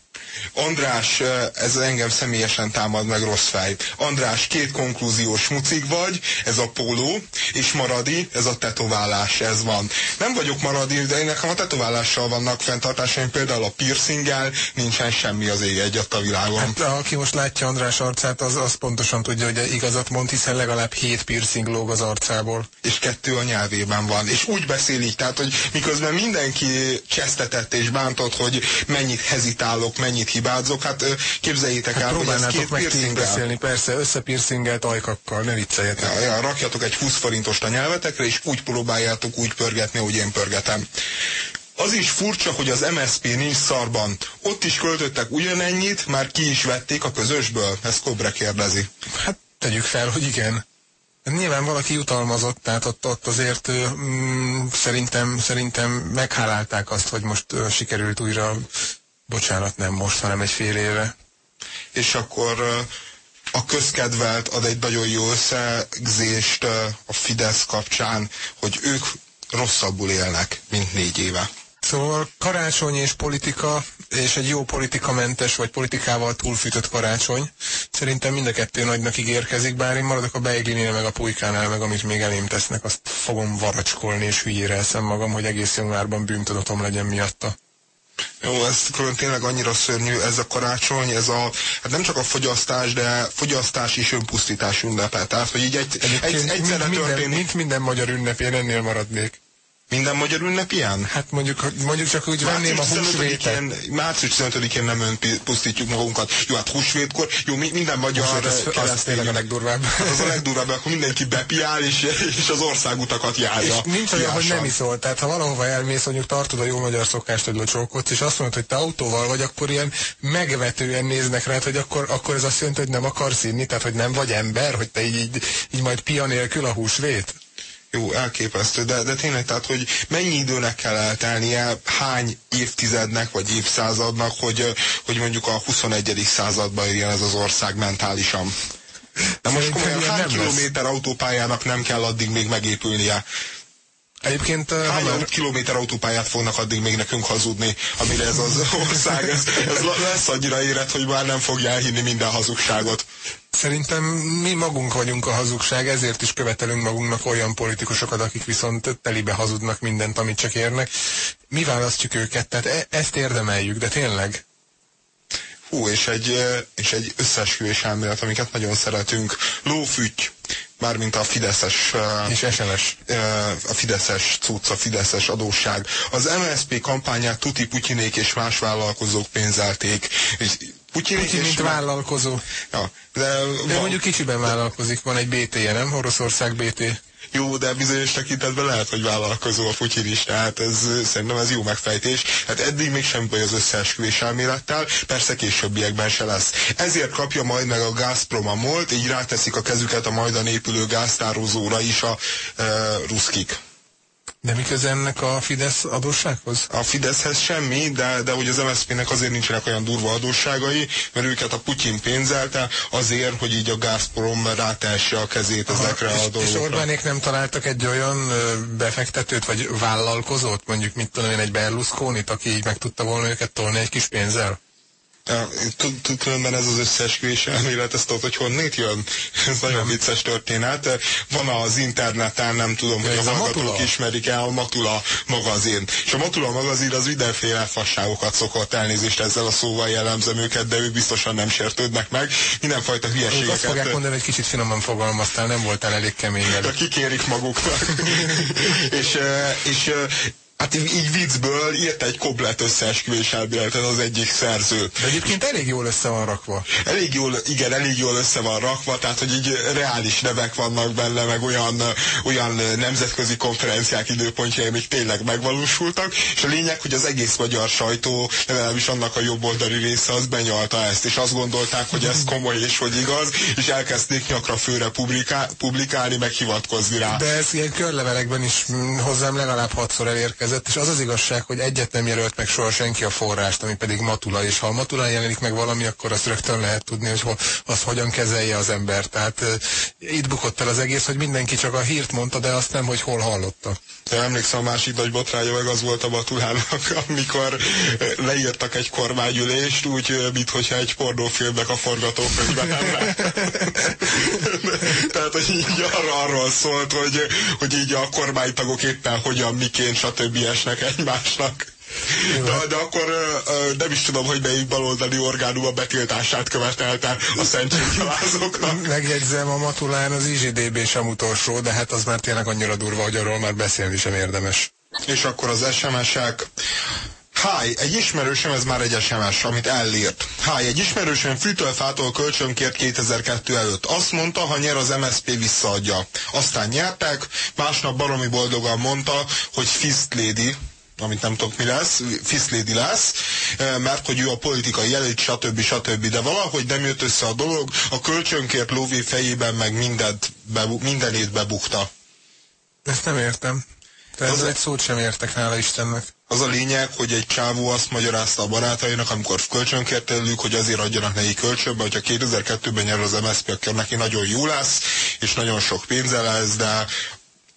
András, ez engem személyesen támad meg rossz fej. András, két konklúziós mucik vagy, ez a póló, és Maradi, ez a tetoválás, ez van. Nem vagyok Maradi, de én nekem a tetoválással vannak fenntartásaim, például a piercinggel nincsen semmi az ég egyet a világon. Hát, aki most látja András arcát, az, az pontosan tudja, hogy igazat mond, hiszen legalább hét piercing lóg az arcából. És kettő a nyelvében van. És úgy beszél így, tehát, hogy miközben mindenki csesztetett és bántott, hogy mennyit hezitálok, mennyit hibázok, hát képzeljétek hát el, hogy ez két meg beszélni, persze, összepiercingelt ajkakkal, ne vicceljetek. Ja, ja, rakjatok egy 20 forintost a nyelvetekre, és úgy próbáljátok úgy pörgetni, hogy én pörgetem. Az is furcsa, hogy az MSP nincs szarban. Ott is költöttek ugyanennyit, már ki is vették a közösből? Ezt Kobre kérdezi. Hát tegyük fel, hogy igen. Nyilván valaki jutalmazott, tehát ott, ott azért mm, szerintem, szerintem meghálálták azt, hogy most uh, sikerült újra, bocsánat, nem most, hanem egy fél éve. És akkor a közkedvelt ad egy nagyon jó összegzést a Fidesz kapcsán, hogy ők rosszabbul élnek, mint négy éve. Szóval karácsony és politika, és egy jó politikamentes vagy politikával túlfűtött karácsony. Szerintem mind a kettő nagynak ígérkezik, bár én maradok a Beiglinél meg a Pulykánál, meg amit még elém tesznek, azt fogom varacskolni és hülyére eszem magam, hogy egész januárban bűntudatom legyen miatta. Jó, ez külön tényleg annyira szörnyű, ez a karácsony, ez a, hát nem csak a fogyasztás, de fogyasztás és önpusztítás ünnepe. Tehát, hogy így egy, egy, egy, egyszerre minden, történik. Mint minden magyar ünnepén ennél maradnék. Minden magyar ünnep ilyen? Hát mondjuk, mondjuk csak úgy venném a húsvétet. Március 15-én nem önpusztítjuk magunkat. Jó, hát húsvétkor, jó, minden magyar Húsvét, az, az tényleg a legdurvább. Az a legdurvább, akkor mindenki bepiál, és, és az országutakat járja. És nincs olyan, hogy nem iszol. Tehát ha valahova elmész, mondjuk tartod a jó magyar szokást, hogy locsókodsz, és azt mondod, hogy te autóval vagy, akkor ilyen megvetően néznek rád, hogy akkor, akkor ez azt jelenti, hogy nem akarsz inni, tehát hogy nem vagy ember, hogy te így, így, így majd pia nélkül a húsvét. Jó, elképesztő, de, de tényleg, tehát, hogy mennyi időnek kell eltelnie, hány évtizednek vagy évszázadnak, hogy, hogy mondjuk a 21. században érjen ez az ország mentálisan. De most komolyan hány kilométer lesz. autópályának nem kell addig még megépülnie? Egyébként hány már... kilométer autópályát fognak addig még nekünk hazudni, amire ez az ország, ez, ez lesz annyira érett, hogy már nem fogja elhinni minden hazugságot. Szerintem mi magunk vagyunk a hazugság, ezért is követelünk magunknak olyan politikusokat, akik viszont telibe hazudnak mindent, amit csak érnek. Mi választjuk őket, tehát e ezt érdemeljük, de tényleg. Hú, és egy, és egy összeesküvés elmélet, amiket nagyon szeretünk. Lófüty, mármint a Fideszes és SMS. a Fideszes cucc, a Fideszes adósság. Az MSZP kampányát Tuti Putyinék és más vállalkozók pénzelték. És Putyin, Putyin mint vállalkozó. Ja, de, de mondjuk kicsiben vállalkozik, van egy BT-je, nem? Oroszország BT. Jó, de bizonyos tekintetben lehet, hogy vállalkozó a Putyin is, tehát ez, szerintem ez jó megfejtés. Hát eddig még sem baj az összeesküvés elmélettel, persze későbbiekben se lesz. Ezért kapja majd meg a Gazprom a molt, így ráteszik a kezüket a majdan épülő gáztározóra is a e, ruszkik. De mi köze ennek a Fidesz adóssághoz? A Fideszhez semmi, de, de hogy az MSZP-nek azért nincsenek olyan durva adósságai, mert őket a Putyin pénzelte azért, hogy így a Gazprom rátesse a kezét Aha, ezekre és, a dolgokra. És Orbánék nem találtak egy olyan befektetőt, vagy vállalkozót, mondjuk mit tudom én, egy Berlusconit, aki így meg tudta volna őket tolni egy kis pénzzel? Különben ez az összeesküvés elmélet, ezt tudod, hogy honnét jön? Ez nagyon vicces történet. Van az interneten, nem tudom, hogy a hallgatók ismerik el, a Matula magazin. És a Matula magazin az mindenféle fasságokat szokott elnézést ezzel a szóval jellemzem őket, de ők biztosan nem sértődnek meg. Mindenfajta hülyeségeket. Azt fogják mondani, hogy kicsit finoman fogalmaztál, nem voltál elég kemény. Kikérik maguknak. és, és Hát így viccből írt egy komplet összeesküvés elméletet az egyik szerző. De egyébként elég jól össze van rakva. Elég jól, igen, elég jól össze van rakva, tehát hogy így reális nevek vannak benne, meg olyan, olyan nemzetközi konferenciák időpontjai, amik tényleg megvalósultak, és a lényeg, hogy az egész magyar sajtó, legalábbis annak a jobboldali része, az benyalta ezt, és azt gondolták, hogy ez komoly és hogy igaz, és elkezdték nyakra főre publiká, publikálni, meg hivatkozni rá. De ez ilyen körlevelekben is hozzám legalább hatszor elérkezett jelentkezett, és az az igazság, hogy egyet nem jelölt meg soha senki a forrást, ami pedig Matula, és ha a Matulán jelenik meg valami, akkor azt rögtön lehet tudni, hogy ho, azt hogyan kezelje az ember. Tehát uh, itt bukott el az egész, hogy mindenki csak a hírt mondta, de azt nem, hogy hol hallotta. De emlékszem, a másik nagy botrája meg az volt a Batulának, amikor leírtak egy kormányülést, úgy, mintha egy pornófilmnek a forgatókönyve lenne. Tehát, hogy így arra, arról szólt, hogy, hogy így a kormánytagok éppen hogyan, miként, stb. Esnek egymásnak. De, de akkor nem is tudom, hogy melyik baloldali orgánum a betiltását követelte a szentséggyalázóknak. Megjegyzem, a Matulán az IZDB sem utolsó, de hát az már tényleg annyira durva, hogy arról már beszélni sem érdemes. És akkor az SMS-ek. Hi, egy ismerősöm, ez már egy SMS, amit elírt. Hi, egy ismerősöm fűtőfától kölcsönkért 2002 előtt. Azt mondta, ha nyer az MSP visszaadja. Aztán nyertek, másnap baromi boldogan mondta, hogy Fist Lady, amit nem tudok mi lesz, Fiszlédi lesz, mert hogy ő a politikai jelölt, stb. stb. De valahogy nem jött össze a dolog, a kölcsönkért lóvé fejében meg mindent, bebu mindenét bebukta. Ezt nem értem. Tehát az egy szót sem értek, hála Istennek. Az a lényeg, hogy egy csávó azt magyarázta a barátainak, amikor kölcsönkért tőlük, hogy azért adjanak neki kölcsönbe, hogyha 2002-ben nyer az MSZP, akkor neki nagyon jó lesz, és nagyon sok pénze lesz, de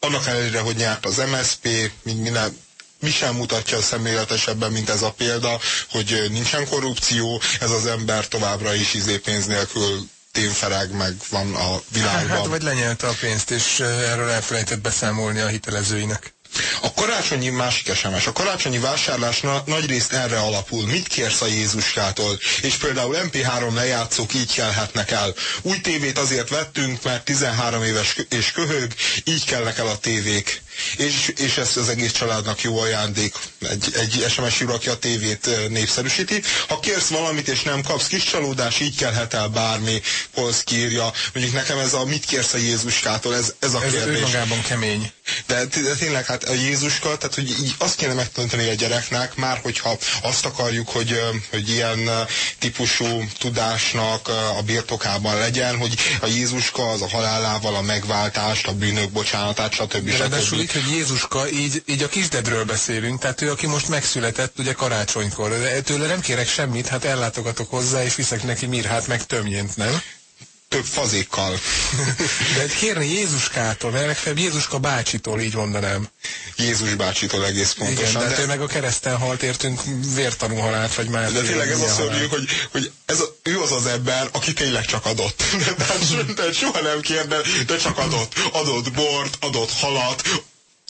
annak ellenére, hogy nyert az MSZP, mint minden, mi sem mutatja szemléletesebben, mint ez a példa, hogy nincsen korrupció, ez az ember továbbra is izé pénz nélkül témfereg meg van a világban. Hát vagy lenyelte a pénzt, és erről elfelejtett beszámolni a hitelezőinek. A karácsonyi másik SMS. A karácsonyi vásárlás na, nagyrészt erre alapul. Mit kérsz a Jézuskától? És például MP3 lejátszók így kelhetnek el. Új tévét azért vettünk, mert 13 éves és köhög, így kellnek el a tévék és, és ez az egész családnak jó ajándék. Egy, egy SMS író, aki a tévét népszerűsíti. Ha kérsz valamit, és nem kapsz kis csalódás, így kelhet el bármi, Polszki írja. Mondjuk nekem ez a mit kérsz a Jézuskától, ez, ez a ez kérdés. Ez magában kemény. De, de tényleg hát a Jézuska, tehát hogy így azt kéne megtanítani a gyereknek, már hogyha azt akarjuk, hogy, hogy ilyen típusú tudásnak a birtokában legyen, hogy a Jézuska az a halálával a megváltást, a bűnök bocsánatát, stb. stb úgy, hogy Jézuska, így, így a kisdedről beszélünk, tehát ő, aki most megszületett, ugye karácsonykor. De tőle nem kérek semmit, hát ellátogatok hozzá, és viszek neki mirhát, meg tömjént, nem? több fazékkal. De kérni Jézuskától, mert legfeljebb Jézuska bácsitól, így mondanám. Jézus bácsitól egész pontosan. Igen, de, de ő meg a kereszten halt értünk vértanú halált, vagy már. De tényleg ez a szörnyű, hogy, hogy ez a, ő az az ember, aki tényleg csak adott. tehát, tehát soha nem kér, de, de csak adott. Adott bort, adott halat,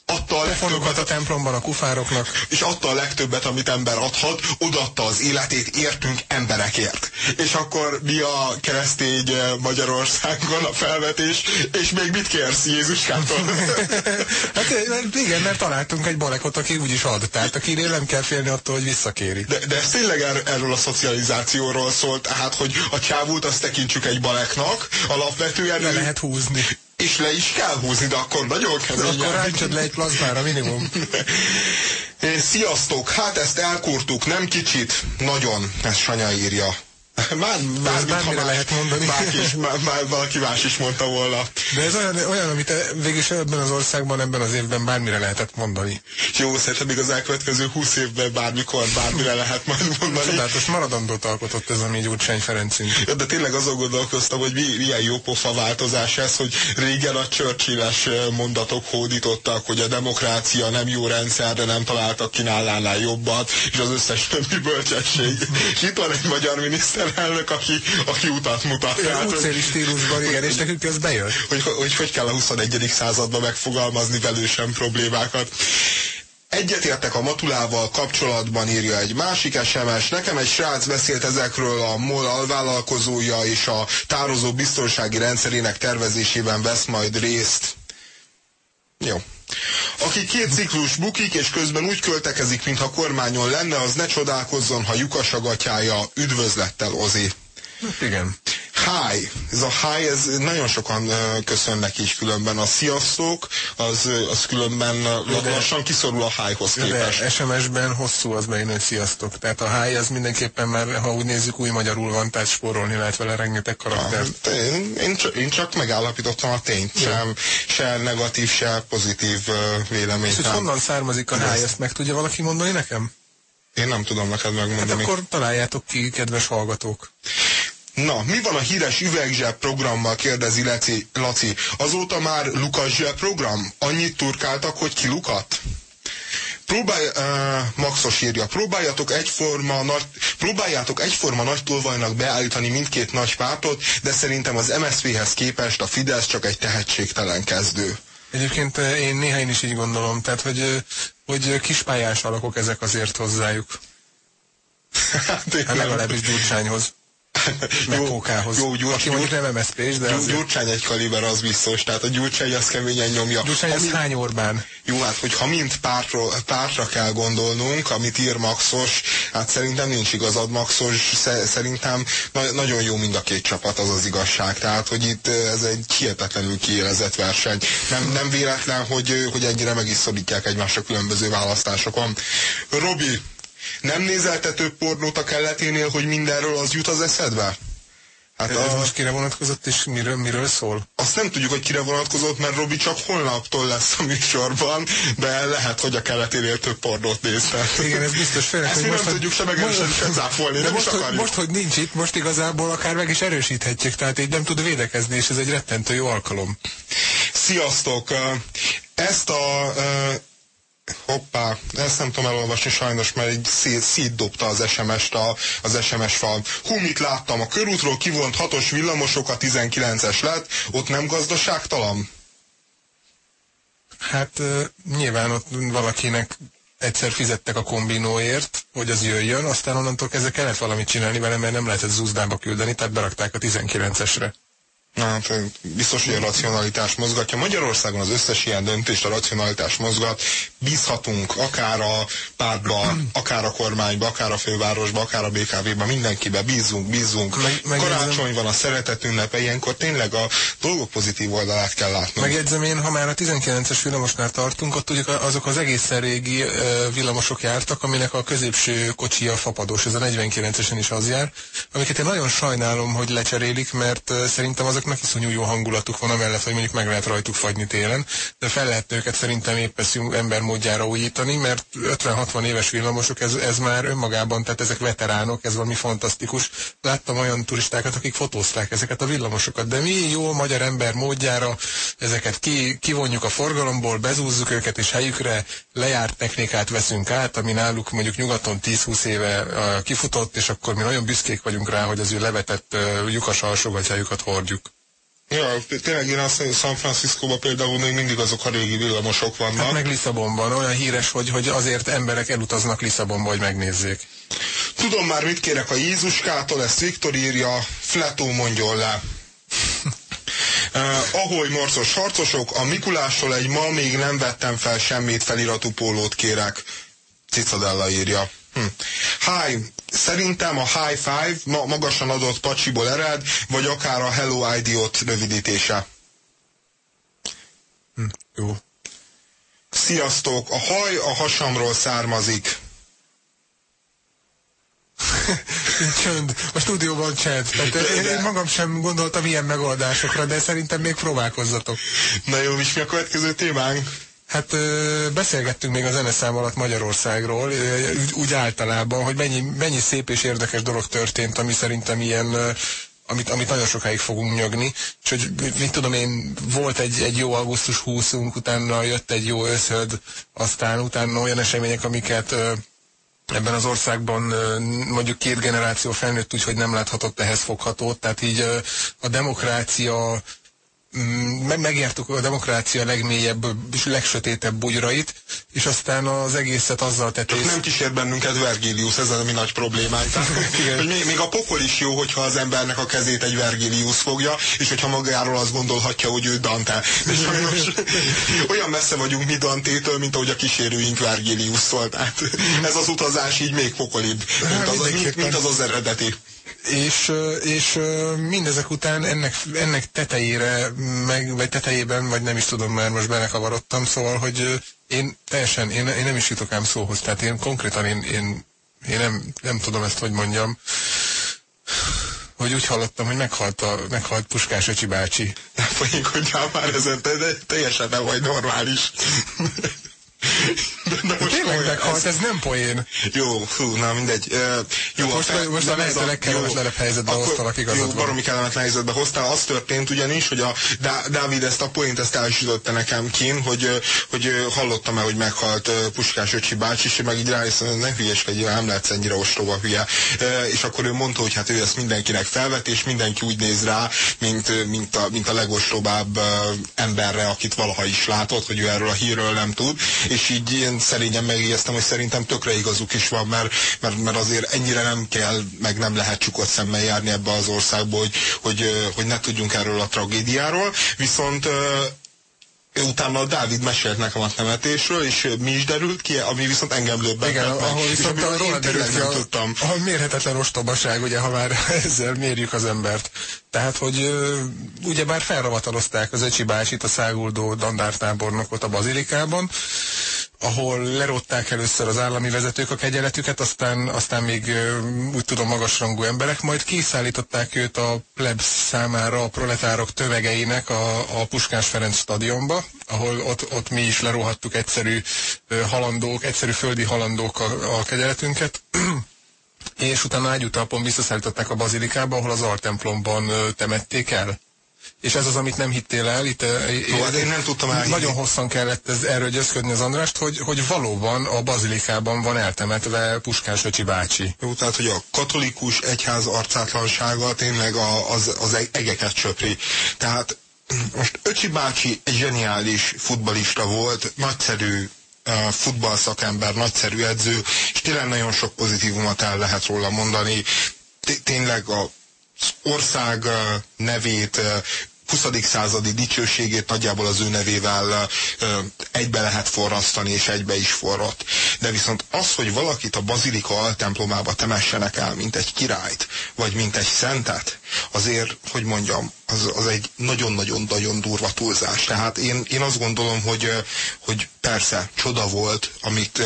adta a legtöbbet a templomban a kufároknak. És adta a legtöbbet, amit ember adhat, odatta az életét, értünk emberekért. És akkor mi a keresztény eh, Magyarországon a felvetés, és még mit kérsz Jézuskától? hát igen, mert találtunk egy balekot, aki úgyis ad, tehát akinél nem kell félni attól, hogy visszakéri. De, de ez tényleg er, erről a szocializációról szólt, tehát, hogy a csávút azt tekintsük egy baleknak, alapvetően... Le lehet húzni és le is kell húzni, de akkor nagyon kemény. Akkor ráncsod le egy plazmára minimum. Sziasztok, hát ezt elkurtuk, nem kicsit, nagyon, ez Sanya írja. Már, már bármire lehet mondani. Bárki is, már, már valaki más is mondta volna. De ez olyan, olyan amit végülis ebben az országban, ebben az évben bármire lehetett mondani. Jó, szerintem még az elkövetkező húsz évben bármikor bármire lehet majd mondani. Csodálatos maradandót alkotott ez a mi Gyurcsány Ferencünk. Ja, de tényleg azon gondolkoztam, hogy milyen jó pofa változás ez, hogy régen a churchill mondatok hódítottak, hogy a demokrácia nem jó rendszer, de nem találtak kínálánál jobbat, és az összes többi bölcsesség. és itt van egy magyar miniszter, elnök, aki, aki utat mutat. Ja, utcéli stílusban, igen, és nekünk ez bejön. Hogy, hogy hogy kell a 21. században megfogalmazni velősen problémákat. Egyetértek a matulával kapcsolatban írja egy másik SMS. Nekem egy srác beszélt ezekről a MOL alvállalkozója és a tározó biztonsági rendszerének tervezésében vesz majd részt. Jó. Aki két ciklus bukik, és közben úgy költekezik, mintha kormányon lenne, az ne csodálkozzon, ha lyukas a. Üdvözlettel, Ozi. Hát igen. Hi, ez a hi, ez nagyon sokan köszönnek így különben. A sziasztok, az, az különben de, lassan kiszorul a hi-hoz képest. De SMS-ben hosszú az bejön, hogy sziasztok. Tehát a hi az mindenképpen már, ha úgy nézzük, új magyarul van, tehát spórolni lehet vele rengeteg karakter. Ja, én, én, csak, én csak megállapítottam a tényt, sem, se negatív, se pozitív véleményt. És hogy honnan származik a hi, ezt meg tudja valaki mondani nekem? Én nem tudom neked megmondani. Hát akkor találjátok ki, kedves hallgatók. Na, mi van a híres üvegzseb programmal, kérdezi Laci. Laci. Azóta már Lukas zseb program? Annyit turkáltak, hogy ki lukat? Próbálj, uh, Maxos írja, próbáljatok egyforma nagy, próbáljátok egyforma nagy tolvajnak beállítani mindkét nagy pártot, de szerintem az MSZP-hez képest a Fidesz csak egy tehetségtelen kezdő. Egyébként én néha én is így gondolom, tehát hogy, hogy kispályás alakok ezek azért hozzájuk. hát, hát legalábbis Gyurcsányhoz. Meg Kókához. Jó, gyur, Aki mondjuk nem MSZP de gyur, Gyurcsány egy kaliber, az biztos. Tehát a Gyurcsány az keményen nyomja. Gyurcsány az hány Orbán? Jó, hát hogyha mind pártról, pártra kell gondolnunk, amit ír Maxos, hát szerintem nincs igazad Maxos, szerintem na, nagyon jó mind a két csapat, az az igazság. Tehát, hogy itt ez egy hihetetlenül kiélezett verseny. Nem, nem véletlen, hogy, hogy ennyire meg is szorítják egymásra különböző választásokon. Robi, nem nézel te több pornót a kelleténél, hogy mindenről az jut az eszedbe? Hát a... Ez most kire vonatkozott, és miről, miről szól? Azt nem tudjuk, hogy kire vonatkozott, mert Robi csak holnaptól lesz a műsorban, de lehet, hogy a keleténél több pornót nézte. Igen, ez biztos főleg, hogy most, nem tudjuk sem megerősíteni, sem cáfolni, de most, hogy, most, hogy nincs itt, most igazából akár meg is erősíthetjük, tehát így nem tud védekezni, és ez egy rettentő jó alkalom. Sziasztok! Ezt a Hoppá, ezt nem tudom elolvasni sajnos, mert egy szét, dobta az SMS-t a, az SMS fal. Hú, mit láttam, a körútról kivont hatos villamosok, a 19-es lett, ott nem gazdaságtalan? Hát nyilván ott valakinek egyszer fizettek a kombinóért, hogy az jöjjön, aztán onnantól kezdve kellett valamit csinálni vele, mert nem lehetett zúzdába küldeni, tehát berakták a 19-esre. Hát, biztos, hogy a racionalitás mozgatja. Magyarországon az összes ilyen döntést a racionalitás mozgat. Bízhatunk akár a pártba, akár a kormányba, akár a fővárosba, akár a BKV-ba, mindenkibe bízunk, bízunk. Meg, Karácsony van a szeretet ünnepe, ilyenkor tényleg a dolgok pozitív oldalát kell látnunk. Megjegyzem én, ha már a 19-es villamosnál tartunk, ott ugye azok az egészen régi villamosok jártak, aminek a középső kocsia fapados, ez a 49-esen is az jár, amiket én nagyon sajnálom, hogy lecserélik, mert szerintem azok ezeknek iszonyú jó hangulatuk van, amellett, hogy mondjuk meg lehet rajtuk fagyni télen, de fel lehet őket szerintem épp ember módjára újítani, mert 50-60 éves villamosok, ez, ez már önmagában, tehát ezek veteránok, ez valami fantasztikus. Láttam olyan turistákat, akik fotózták ezeket a villamosokat, de mi jó magyar ember módjára ezeket ki, kivonjuk a forgalomból, bezúzzuk őket, és helyükre lejárt technikát veszünk át, ami náluk mondjuk nyugaton 10-20 éve uh, kifutott, és akkor mi nagyon büszkék vagyunk rá, hogy az ő levetett uh, lyukas alsógatyájukat hordjuk. Ja, tényleg én azt San Franciscóban például még mindig azok a régi villamosok vannak. Hát meg Lisszabonban, olyan híres, hogy, hogy azért emberek elutaznak Lisszabonba, hogy megnézzék. Tudom már, mit kérek a Jézuskától, ezt Viktor írja, Fletó mondjon le. Uh, ahogy morcos harcosok, a Mikulásról egy ma még nem vettem fel semmit feliratú pólót kérek. Cicadella írja. Hm. Hi, szerintem a High Five ma magasan adott pacsiból ered, vagy akár a Hello ID-ot rövidítése. Hm, jó. Sziasztok! A haj a hasamról származik. Csönd. A stúdióban csend. Tehát én, én magam sem gondoltam ilyen megoldásokra, de szerintem még próbálkozzatok. Na jó, és mi a következő témánk? Hát beszélgettünk még a zeneszám alatt Magyarországról, úgy, általában, hogy mennyi, mennyi szép és érdekes dolog történt, ami szerintem ilyen amit, amit nagyon sokáig fogunk nyögni, és hogy mit tudom én, volt egy, egy jó augusztus 20 utána jött egy jó őszhöd, aztán utána olyan események, amiket ebben az országban mondjuk két generáció felnőtt úgy, hogy nem láthatott ehhez foghatót, tehát így a demokrácia Mm, meg megértük a demokrácia legmélyebb és legsötétebb bugyrait, és aztán az egészet azzal tetés. nem kísért bennünket Vergilius, ez a mi nagy problémánk. hogy még, még a pokol is jó, hogyha az embernek a kezét egy Vergilius fogja, és hogyha magáról azt gondolhatja, hogy ő Dante. És sajnos olyan messze vagyunk mi Dantétől, mint ahogy a kísérőink Vergilius szólt. Tehát ez az utazás így még pokolibb, mint az, mint, mint az, az eredeti. És, és mindezek után ennek, ennek tetejére, meg, vagy tetejében, vagy nem is tudom már, most belekavarodtam, szóval, hogy én teljesen, én, én nem is jutok ám szóhoz, tehát én konkrétan én, én, én nem, nem tudom ezt, hogy mondjam, hogy úgy hallottam, hogy meghalt, a, meghalt Puskás Öcsi bácsi. Ne folyinkodjál már ezen, de teljesen nem vagy normális. De, de most Tényleg meghalt, ez... ez nem poén. Jó, fú, na mindegy. Uh, jó, most, a, most a lehető legkellemetlenebb helyzetbe akkor, hoztalak igazat Jó, baromi kellemetlen helyzetbe hoztál. Az történt ugyanis, hogy a Dávid ezt a poént ezt elsütötte nekem kín, hogy, hogy hallottam-e, hogy meghalt Puskás öcsi bácsi, és meg így rájöttem, hogy ne hülyeskedj, nem lehetsz ennyire ostoba hülye. Uh, és akkor ő mondta, hogy hát ő ezt mindenkinek felvet, és mindenki úgy néz rá, mint, mint, a, mint a legostobább emberre, akit valaha is látott, hogy ő erről a hírről nem tud és így én szerényen megjegyeztem, hogy szerintem tökre igazuk is van, mert, mert, mert azért ennyire nem kell, meg nem lehet csukott szemmel járni ebbe az országba, hogy, hogy, hogy ne tudjunk erről a tragédiáról. Viszont utána Dávid mesélt nekem a temetésről, és mi is derült ki, ami viszont engem lőtt Igen, meg, ahol viszont a derült ki, a, tudtam. ahol mérhetetlen ostobaság, ugye, ha már ezzel mérjük az embert. Tehát, hogy ugye bár felravatalozták az Öcsi bácsit, a száguldó dandártábornokot a bazilikában, ahol lerották először az állami vezetők a kegyeletüket, aztán, aztán még úgy tudom magasrangú emberek, majd kiszállították őt a plebs számára a proletárok tövegeinek a, a Puskás Ferenc stadionba, ahol ott, ott mi is lerohattuk egyszerű halandók, egyszerű földi halandók a, a kegyeletünket. És utána ágyutalpon visszaszállították a bazilikába, ahol az altemplomban temették el. És ez az, amit nem hittél el. Itt, Jó, hát én nem tudtam elhinni. Nagyon hosszan kellett ez, erről győzködni az Andrást, hogy, hogy valóban a bazilikában van eltemetve Puskás Öcsi bácsi. Jó, tehát, hogy a katolikus egyház arcátlansága tényleg a, az, az egeket söpri. Tehát most Öcsi bácsi egy zseniális futbalista volt, nagyszerű futballszakember, nagyszerű edző, és tényleg nagyon sok pozitívumot el lehet róla mondani. Tényleg a ország nevét 20. századi dicsőségét nagyjából az ő nevével egybe lehet forrasztani, és egybe is forrott. De viszont az, hogy valakit a bazilika altemplomába temessenek el, mint egy királyt, vagy mint egy szentet, azért, hogy mondjam, az, az egy nagyon-nagyon-nagyon durva túlzás. Tehát én, én azt gondolom, hogy, hogy persze, csoda volt, amit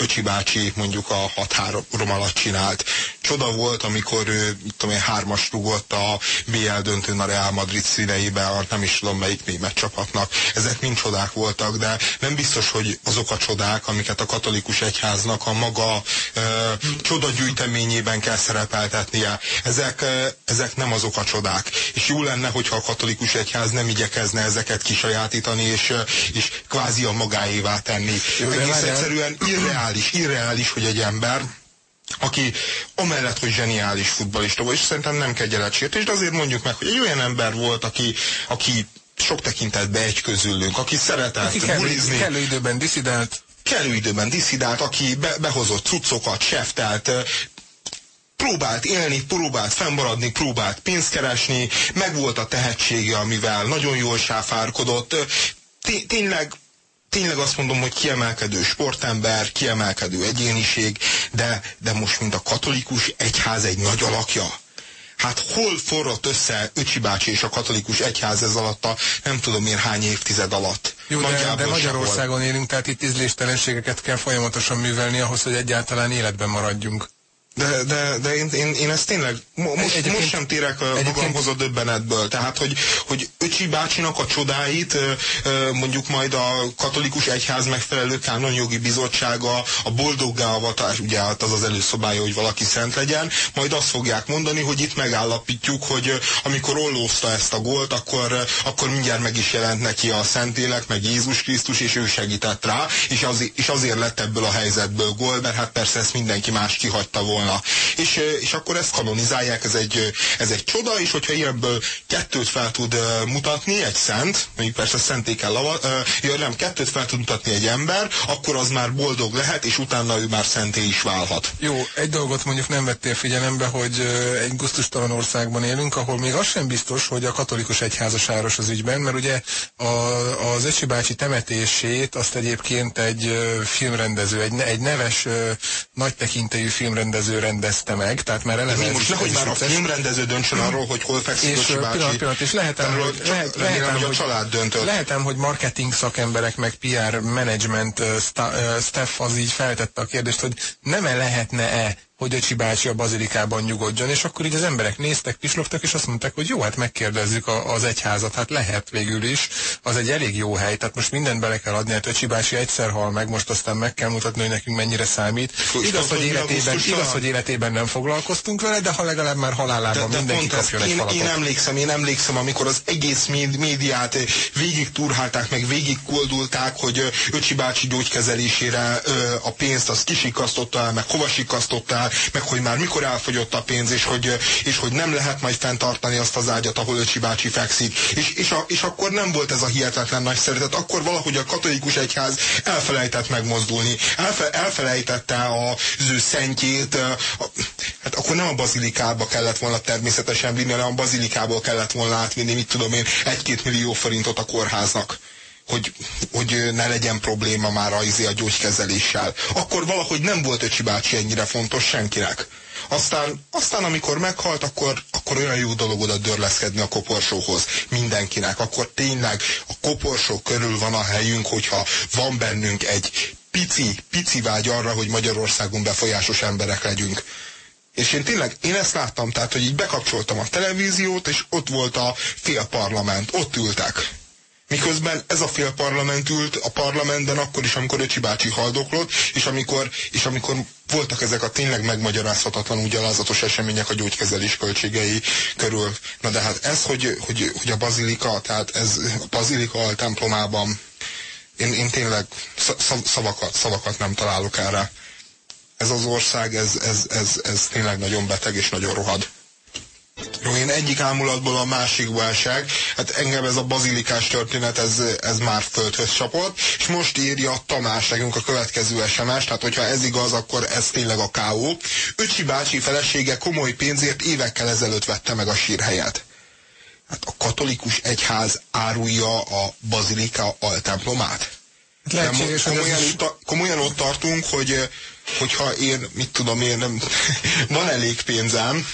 Öcsi bácsi mondjuk a 6-3 alatt csinált. Csoda volt, amikor ő, tudom én, hármas rugott a BL döntőn a Real Madrid színeibe, nem is tudom melyik német csapatnak. Ezek mind csodák voltak, de nem biztos, hogy azok a csodák, amiket a katolikus egyháznak a maga ö, csodagyűjteményében kell szerepeltetnie. Ezek, ö, ezek nem azok a csodák. És jó lenne, hogyha a katolikus egyház nem igyekezne ezeket kisajátítani, és, és kvázi a magáévá tenni. Egész egyszerűen irreális irreális, irreális, hogy egy ember, aki amellett, hogy zseniális futbalista volt, és szerintem nem kegyeletsértés, de azért mondjuk meg, hogy egy olyan ember volt, aki, aki sok tekintetben egy közülünk, aki szeretett aki kellő, bulizni. Kellő időben diszidált. Kellő időben diszidált, aki be, behozott cuccokat, seftelt, próbált élni, próbált fennmaradni, próbált pénzt keresni, meg volt a tehetsége, amivel nagyon jól sáfárkodott. Tényleg tényleg azt mondom, hogy kiemelkedő sportember, kiemelkedő egyéniség, de, de most mint a katolikus egyház egy nagy alakja. Hát hol forrott össze Öcsi bácsi és a katolikus egyház ez alatt a nem tudom én hány évtized alatt? Jó, de, de Magyarországon élünk, tehát itt ízléstelenségeket kell folyamatosan művelni ahhoz, hogy egyáltalán életben maradjunk. De, de, de én, én, én ezt tényleg most, most sem térek magamhoz a döbbenetből. Tehát, hogy, hogy Öcsi bácsinak a csodáit mondjuk majd a katolikus egyház megfelelő kánonjogi bizottsága, a boldoggá avatás, ugye hát az az előszobája, hogy valaki szent legyen, majd azt fogják mondani, hogy itt megállapítjuk, hogy amikor ollózta ezt a gólt, akkor, akkor mindjárt meg is jelent neki a Szentlélek, meg Jézus Krisztus, és ő segített rá, és, az, és azért lett ebből a helyzetből gól, mert hát persze ezt mindenki más kihagyta volna volna. És, és akkor ezt kanonizálják, ez egy, ez egy csoda, és hogyha ilyenből kettőt fel tud mutatni, egy szent, mondjuk persze szenté kell lava, nem, kettőt fel tud mutatni egy ember, akkor az már boldog lehet, és utána ő már szenté is válhat. Jó, egy dolgot mondjuk nem vettél figyelembe, hogy egy gusztustalan országban élünk, ahol még az sem biztos, hogy a katolikus egyházas áros az ügyben, mert ugye a, az Öcsi bácsi temetését azt egyébként egy filmrendező, egy, egy neves nagy tekintélyű filmrendező rendezte meg, tehát már eleve ez most nehogy már a filmrendező döntsön arról, hogy hol fekszik és, a pillanat, pillanat, és lehetem, hogy, lehet, lehetem, hogy a család döntött. Lehetem, hogy marketing szakemberek meg PR management staff az így feltette a kérdést, hogy nem-e lehetne-e hogy Öcsi bácsi a bazilikában nyugodjon, és akkor így az emberek néztek, pislogtak, és azt mondták, hogy jó, hát megkérdezzük a, az egyházat, hát lehet végül is, az egy elég jó hely, tehát most mindent bele kell adni, hát Öcsi bácsi egyszer hal meg, most aztán meg kell mutatni, hogy nekünk mennyire számít. Igaz, hogy életében, igaz, hogy életében nem foglalkoztunk vele, de ha legalább már halálában de, de mindenki kapjon egy én, falatot. Én emlékszem, én emlékszem, amikor az egész médiát végig turhálták, meg végig koldulták, hogy Öcsi bácsi gyógykezelésére a pénzt azt kisikasztotta el, meg hova sikasztotta el, meg hogy már mikor elfogyott a pénz, és hogy, és hogy nem lehet majd fenntartani azt az ágyat, ahol Öcsi bácsi fekszik. És, és, a, és akkor nem volt ez a hihetetlen nagy szeretet, akkor valahogy a katolikus egyház elfelejtett megmozdulni, elfe, elfelejtette az ő szentjét, hát akkor nem a bazilikába kellett volna természetesen vinni, hanem a bazilikából kellett volna átvinni, mit tudom én, egy-két millió forintot a kórháznak hogy, hogy ne legyen probléma már a, izé a gyógykezeléssel. Akkor valahogy nem volt Öcsi bácsi ennyire fontos senkinek. Aztán, aztán amikor meghalt, akkor, akkor olyan jó dolog oda dörleszkedni a koporsóhoz mindenkinek. Akkor tényleg a koporsó körül van a helyünk, hogyha van bennünk egy pici, pici vágy arra, hogy Magyarországon befolyásos emberek legyünk. És én tényleg, én ezt láttam, tehát, hogy így bekapcsoltam a televíziót, és ott volt a fél parlament, ott ültek Miközben ez a fél parlament ült a parlamentben akkor is, amikor Öcsi bácsi haldoklott, és amikor, és amikor voltak ezek a tényleg megmagyarázhatatlanul gyalázatos események a gyógykezelés költségei körül. Na de hát ez, hogy, hogy, hogy a bazilika, tehát ez a bazilika templomában, én, én tényleg szavakat, szavakat nem találok erre. Ez az ország, ez, ez, ez, ez tényleg nagyon beteg és nagyon rohad. Jó, én egyik ámulatból a másikba esek. Hát engem ez a bazilikás történet, ez, ez már földhöz csapott, és most írja Tamás nekünk a következő SMS, tehát hogyha ez igaz, akkor ez tényleg a K.O. Öcsi bácsi felesége komoly pénzért évekkel ezelőtt vette meg a sírhelyet. Hát a katolikus egyház árulja a bazilika altemplomát. Lehetséges, komolyan, is... komolyan ott tartunk, hogy hogyha én, mit tudom én, nem, van elég pénzem,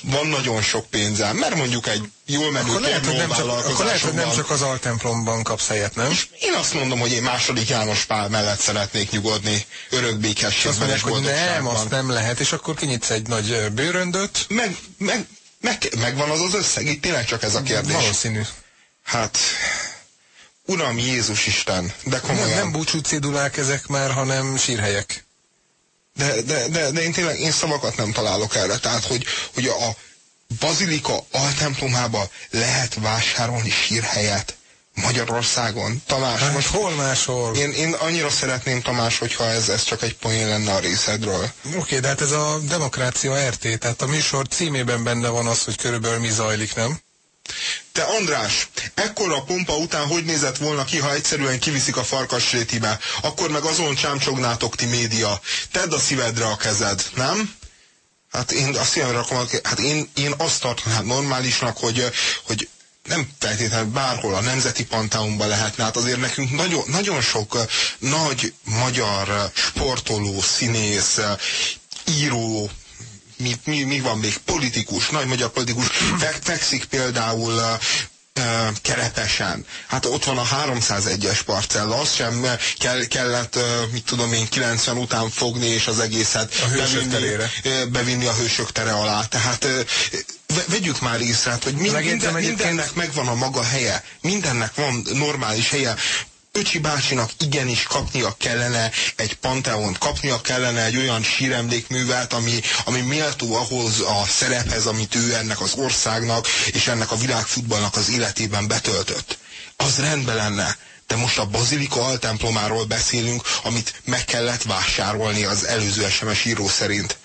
van nagyon sok pénzem, mert mondjuk egy jól menő akkor lehet, hogy nem csak, akkor lehet, hogy nem csak az altemplomban kapsz helyet, nem? És én azt mondom, hogy én második János Pál mellett szeretnék nyugodni, örök békességben és hogy nem, azt nem lehet, és akkor kinyitsz egy nagy bőröndöt. Meg, meg, meg, megvan az az összeg, itt tényleg csak ez a kérdés. Valószínű. Hát, Uram Jézus Isten, de komolyan. Nem, nem búcsú cédulák ezek már, hanem sírhelyek. De, de, de, de én tényleg én szavakat nem találok erre. Tehát, hogy, hogy a bazilika altemplomába lehet vásárolni sírhelyet. Magyarországon. Tamás, hát, most hol máshol? Én, én annyira szeretném, Tamás, hogyha ez, ez csak egy poén lenne a részedről. Oké, okay, de hát ez a Demokrácia RT, tehát a műsor címében benne van az, hogy körülbelül mi zajlik, nem? Te András, ekkora pompa után hogy nézett volna ki, ha egyszerűen kiviszik a farkasrétibe? Akkor meg azon csámcsognátok ti média. Tedd a szívedre a kezed, nem? Hát én azt rakom, hát én, én azt tartanám normálisnak, hogy, hogy nem feltétlenül bárhol a Nemzeti Panteumban lehetne, hát azért nekünk nagyon, nagyon sok nagy magyar sportoló, színész, író, mi, mi, mi van még, politikus, nagy magyar politikus, fekszik például keretesen. Hát ott van a 301-es parcella, azt sem kell, kellett, mit tudom én, 90 után fogni, és az egészet a bevinni, bevinni a hősök tere alá. Tehát vegyük már észre, hát, hogy mind, minden, mindennek megvan a maga helye, mindennek van normális helye. Öcsi bácsinak igenis kapnia kellene egy panteont, kapnia kellene egy olyan síremlékművet, ami, ami méltó ahhoz a szerephez, amit ő ennek az országnak és ennek a világfutballnak az életében betöltött. Az rendben lenne. De most a Bazilika altemplomáról beszélünk, amit meg kellett vásárolni az előző SMS író szerint.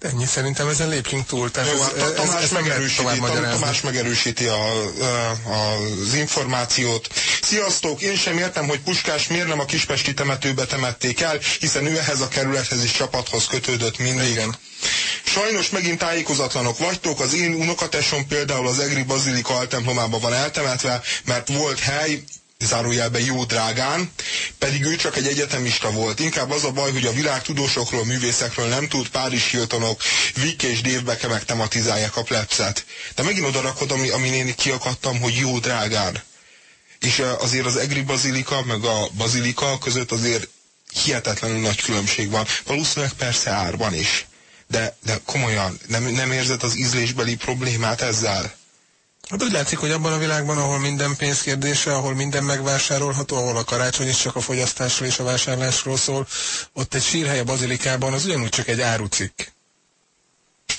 Ennyi szerintem ezen lépjünk túl. Tehát Jó, ez, Tamás, ez, ez megerősíti, Tamás megerősíti a, a, az információt. Sziasztok, én sem értem, hogy Puskás miért nem a Kispesti temetőbe temették el, hiszen ő ehhez a kerülethez és csapathoz kötődött mindig. Igen. Sajnos megint tájékozatlanok vagytok, az én unokatesom például az Egri Bazilika altemplomában van eltemetve, mert volt hely, zárójelben jó drágán, pedig ő csak egy egyetemista volt. Inkább az a baj, hogy a világ tudósokról, művészekről nem tud, Párizs Hiltonok, Vick és Dave Beckham meg tematizálják a plepszet. De megint oda rakod, ami, amin én kiakadtam, hogy jó drágán. És azért az Egri Bazilika meg a Bazilika között azért hihetetlenül nagy különbség van. Valószínűleg persze árban is. De, de komolyan, nem, nem érzed az ízlésbeli problémát ezzel? Hát úgy látszik, hogy abban a világban, ahol minden pénzkérdése, ahol minden megvásárolható, ahol a karácsony is csak a fogyasztásról és a vásárlásról szól, ott egy sírhely a bazilikában az ugyanúgy csak egy árucikk.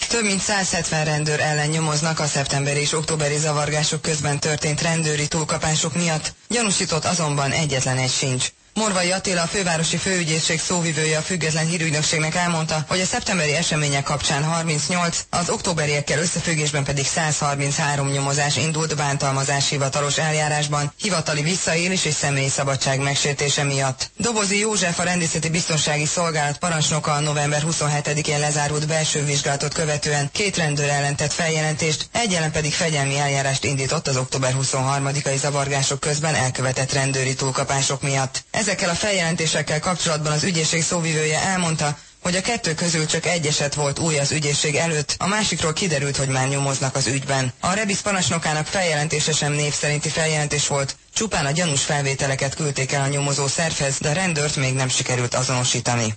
Több mint 170 rendőr ellen nyomoznak a szeptemberi és októberi zavargások közben történt rendőri túlkapások miatt. Gyanúsított azonban egyetlen egy sincs. Morvai Attila, a fővárosi főügyészség szóvivője a független hírügynökségnek elmondta, hogy a szeptemberi események kapcsán 38, az októberiekkel összefüggésben pedig 133 nyomozás indult bántalmazás hivatalos eljárásban, hivatali visszaélés és személyi szabadság megsértése miatt. Dobozi József, a rendészeti biztonsági szolgálat parancsnoka a november 27-én lezárult belső vizsgálatot követően két rendőr ellen tett feljelentést, egy ellen pedig fegyelmi eljárást indított az október 23-ai zavargások közben elkövetett rendőri túlkapások miatt. Ez Ezekkel a feljelentésekkel kapcsolatban az ügyészség szóvivője elmondta, hogy a kettő közül csak egy eset volt új az ügyészség előtt, a másikról kiderült, hogy már nyomoznak az ügyben. A Rebis parancsnokának feljelentése sem név szerinti feljelentés volt, csupán a gyanús felvételeket küldték el a nyomozó szervhez, de a rendőrt még nem sikerült azonosítani.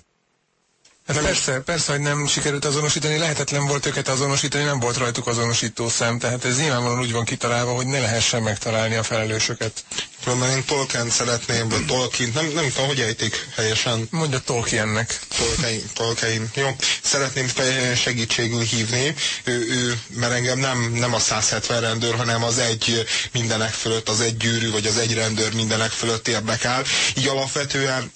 Hát persze, persze, hogy nem sikerült azonosítani, lehetetlen volt őket azonosítani, nem volt rajtuk azonosító szám, tehát ez nyilvánvalóan úgy van kitalálva, hogy ne lehessen megtalálni a felelősöket. Különben én Tolkien szeretném, vagy Tolkien, nem, nem tudom, hogy ejtik helyesen. Mondja Tolkiennek. Tolkien, Tolkien. Jó, szeretném segítségül hívni, ő, ő, mert engem nem, nem a 170 rendőr, hanem az egy mindenek fölött, az egy gyűrű, vagy az egy rendőr mindenek fölött érdekel. Így alapvetően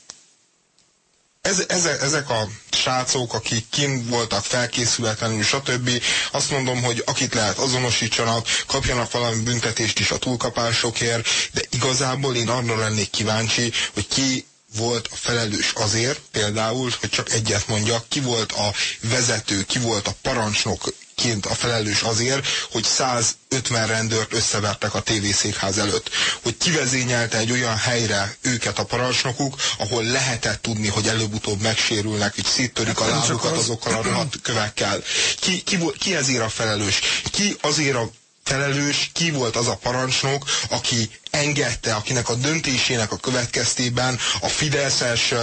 ez, ezek, ezek a srácok, akik kint voltak felkészületlenül, stb. Azt mondom, hogy akit lehet azonosítsanak, kapjanak valami büntetést is a túlkapásokért, de igazából én arra lennék kíváncsi, hogy ki volt a felelős azért, például, hogy csak egyet mondjak, ki volt a vezető, ki volt a parancsnok ként a felelős azért, hogy 150 rendőrt összevertek a tévészékház előtt. Hogy kivezényelte egy olyan helyre őket a parancsnokuk, ahol lehetett tudni, hogy előbb-utóbb megsérülnek, hogy széttörik a hát lábukat azokkal a rohadt kövekkel. Ki, ki, ki ezért a felelős? Ki azért a felelős, ki volt az a parancsnok, aki engedte, akinek a döntésének a következtében a Fideszes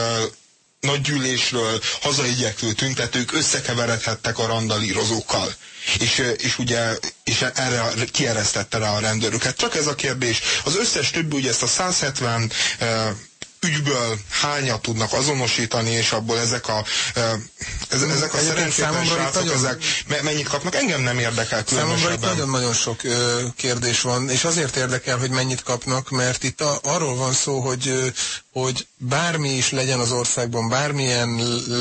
nagygyűlésről hazaigyekvő tüntetők összekeveredhettek a randalírozókkal. És, és ugye és erre kieresztette rá a rendőröket. Csak ez a kérdés. Az összes többi, ugye ezt a 170 ügyből hányat tudnak azonosítani, és abból ezek a, ez, ezek a szerencsétlen srácok, nagyon... ezek mennyit kapnak, engem nem érdekel Számomra itt nagyon-nagyon sok kérdés van, és azért érdekel, hogy mennyit kapnak, mert itt a, arról van szó, hogy, hogy bármi is legyen az országban, bármilyen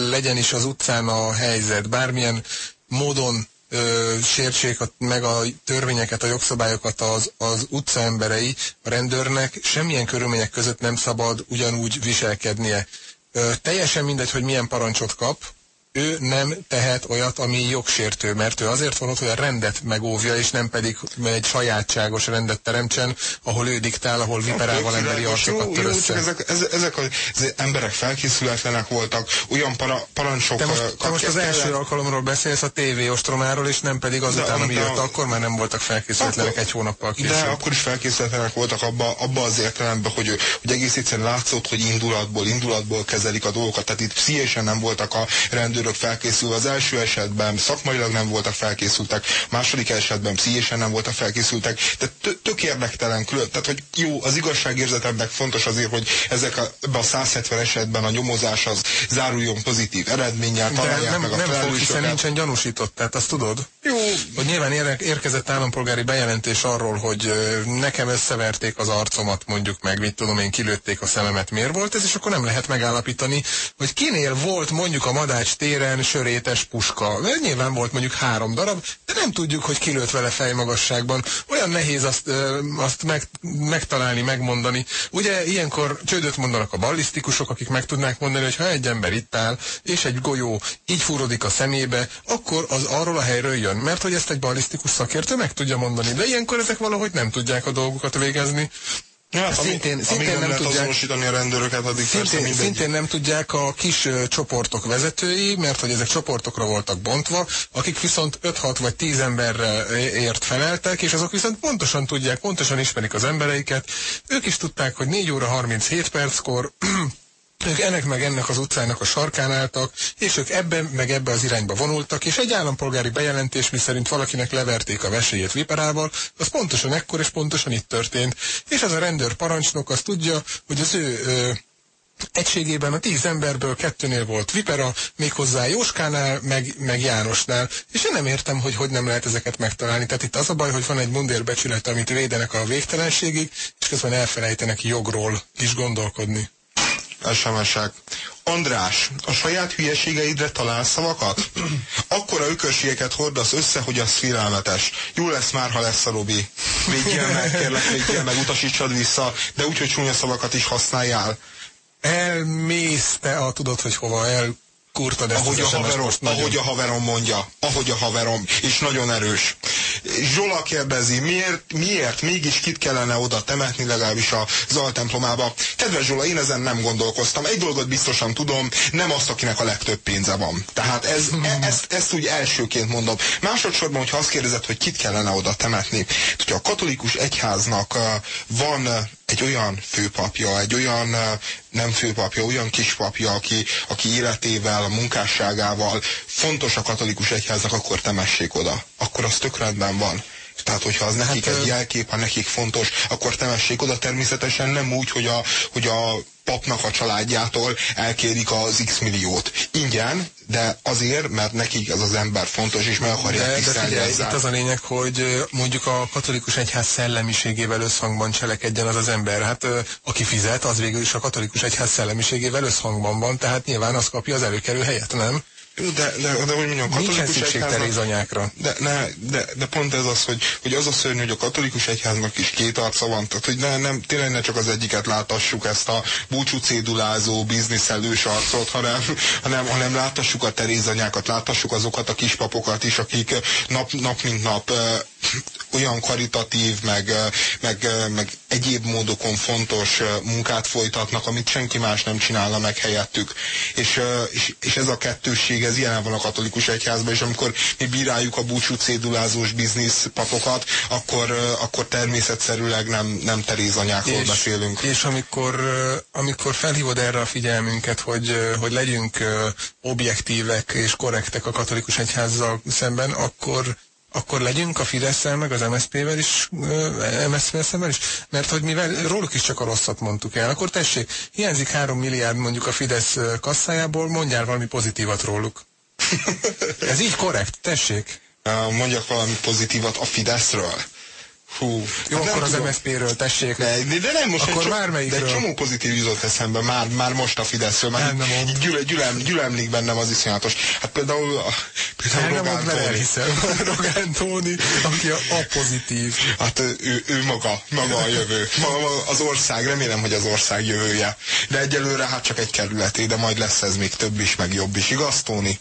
legyen is az utcán a helyzet, bármilyen módon ö, sértsék a, meg a törvényeket, a jogszabályokat az, az utcaemberei, a rendőrnek semmilyen körülmények között nem szabad ugyanúgy viselkednie. Ö, teljesen mindegy, hogy milyen parancsot kap, ő nem tehet olyat, ami jogsértő, mert ő azért van ott, hogy a rendet megóvja, és nem pedig egy sajátságos rendet teremtsen, ahol ő diktál, ahol viperával emberi arcokat tör össze. Ezek, ezek az emberek felkészületlenek voltak, olyan para, parancsok... Te most, te most az első ellen... alkalomról beszélsz a TV ostromáról, és nem pedig azután, ami jött, akkor már nem voltak felkészületlenek akkor, egy hónappal később. De akkor is felkészületlenek voltak abba, abba az értelemben, hogy, hogy egész egyszerűen látszott, hogy indulatból, indulatból kezelik a dolgokat, tehát itt pszichésen nem voltak a rendőr rendőrök felkészülve. Az első esetben szakmailag nem voltak felkészültek, második esetben pszichésen nem voltak felkészültek. Tehát tök érdektelen külön. Tehát, hogy jó, az igazságérzetemnek fontos azért, hogy ezek a, a 170 esetben a nyomozás az záruljon pozitív eredménnyel, találják nem, meg a nem fog, hiszen nincsen gyanúsított, tehát azt tudod? Jó. Hogy nyilván érkezett állampolgári bejelentés arról, hogy nekem összeverték az arcomat, mondjuk meg, mit tudom én, kilőtték a szememet, miért volt ez, és akkor nem lehet megállapítani, hogy kinél volt mondjuk a Madács téren sörétes puska. Nyilván volt mondjuk három darab, de nem tudjuk, hogy kilőtt vele fejmagasságban. Olyan nehéz azt, azt meg, megtalálni, megmondani. Ugye ilyenkor csődöt mondanak a ballisztikusok, akik meg tudnák mondani, hogy ha egy ember itt áll, és egy golyó így fúrodik a szemébe, akkor az arról a helyről jön. Mert hogy ezt egy ballisztikus szakértő meg tudja mondani. De ilyenkor ezek valahogy nem tudják a dolgukat végezni. Ja, hát, szintén, ami, szintén nem, nem tudják azonosítani a rendőröket, addig szintén, szintén nem tudják a kis uh, csoportok vezetői, mert hogy ezek csoportokra voltak bontva, akik viszont 5-6 vagy 10 emberre ért feleltek, és azok viszont pontosan tudják, pontosan ismerik az embereiket. Ők is tudták, hogy 4 óra 37 perckor ők ennek meg ennek az utcának a sarkán álltak, és ők ebben meg ebbe az irányba vonultak, és egy állampolgári bejelentés, miszerint valakinek leverték a vesélyét viperával, az pontosan ekkor és pontosan itt történt. És az a rendőr parancsnok az tudja, hogy az ő ö, egységében a tíz emberből kettőnél volt Vipera, méghozzá Jóskánál, meg, meg Jánosnál, és én nem értem, hogy hogy nem lehet ezeket megtalálni. Tehát itt az a baj, hogy van egy mundérbecsület, amit védenek a végtelenségig, és közben elfelejtenek jogról is gondolkodni. SMS-ek. András, a saját hülyeségeidre találsz szavakat? Akkora ökörségeket hordasz össze, hogy az félelmetes. Jó lesz már, ha lesz a Robi. Védjél meg, kérlek, védjél meg, utasítsad vissza, de úgy, hogy csúnya szavakat is használjál. Elmész te, a tudod, hogy hova el kurtad ezt ahogy a, haverom, ahogy a haverom mondja, ahogy a haverom, és nagyon erős. Zsola kérdezi, miért, miért mégis kit kellene oda temetni, legalábbis a Zal templomába. Kedves Zsola, én ezen nem gondolkoztam. Egy dolgot biztosan tudom, nem azt, akinek a legtöbb pénze van. Tehát ez, e, ezt, ezt úgy elsőként mondom. Másodszorban, hogyha azt kérdezed, hogy kit kellene oda temetni, hogyha a katolikus egyháznak van egy olyan főpapja, egy olyan nem főpapja, olyan kispapja, aki, aki életével, a munkásságával fontos a katolikus egyháznak, akkor temessék oda. Akkor az tök rendben van. Tehát, hogyha az nekik hát, egy jelkép, ha nekik fontos, akkor temessék oda természetesen nem úgy, hogy a, hogy a papnak a családjától elkérik az x milliót. Ingyen, de azért, mert nekik ez az ember fontos, és meg akarják de, de figyelj, ezzel. Itt az a lényeg, hogy mondjuk a katolikus egyház szellemiségével összhangban cselekedjen az az ember. Hát aki fizet, az végül is a katolikus egyház szellemiségével összhangban van, tehát nyilván az kapja az előkerül helyet, nem? De, de, de hogy mondjam, katolikus egyháznak... De, ne, de, de pont ez az, hogy, hogy az a szörnyű, hogy a katolikus egyháznak is két arca van, tehát hogy ne, nem, tényleg ne csak az egyiket látassuk, ezt a búcsú cédulázó, bizniszelős arcot, hanem, hanem, hanem látassuk a terézanyákat, látassuk azokat a kispapokat is, akik nap, nap mint nap olyan karitatív, meg, meg, meg egyéb módokon fontos munkát folytatnak, amit senki más nem csinálna meg helyettük. És, és, és ez a kettősség, ez jelen van a katolikus egyházban, és amikor mi bíráljuk a búcsú cédulázós biznisz papokat, akkor, akkor természetszerűleg nem, nem Teréz anyákról és, beszélünk. És amikor, amikor felhívod erre a figyelmünket, hogy, hogy legyünk objektívek és korrektek a katolikus egyházzal szemben, akkor akkor legyünk a fidesz meg az MSZP-vel is, MSZP szemben is, mert hogy mivel róluk is csak a rosszat mondtuk el, akkor tessék, hiányzik három milliárd mondjuk a Fidesz kasszájából, mondjál valami pozitívat róluk. Ez így korrekt, tessék. Mondjak valami pozitívat a Fideszről. Hú, Jó, hát akkor az MSZP-ről tessék. De, de nem most akkor már melyikről? De egy csomó pozitív jutott eszembe, már, már most a Fideszről, már nem, nem gyűl, gyülem, gyülemlik bennem az iszonyatos. Hát például, a, például nem Rogán Tóni. Hiszem. Rogán Tóni, aki a, a pozitív. Hát ő, ő maga, maga a jövő. Maga az ország, remélem, hogy az ország jövője. De egyelőre hát csak egy kerületé, de majd lesz ez még több is, meg jobb is. Igaz, Tóni?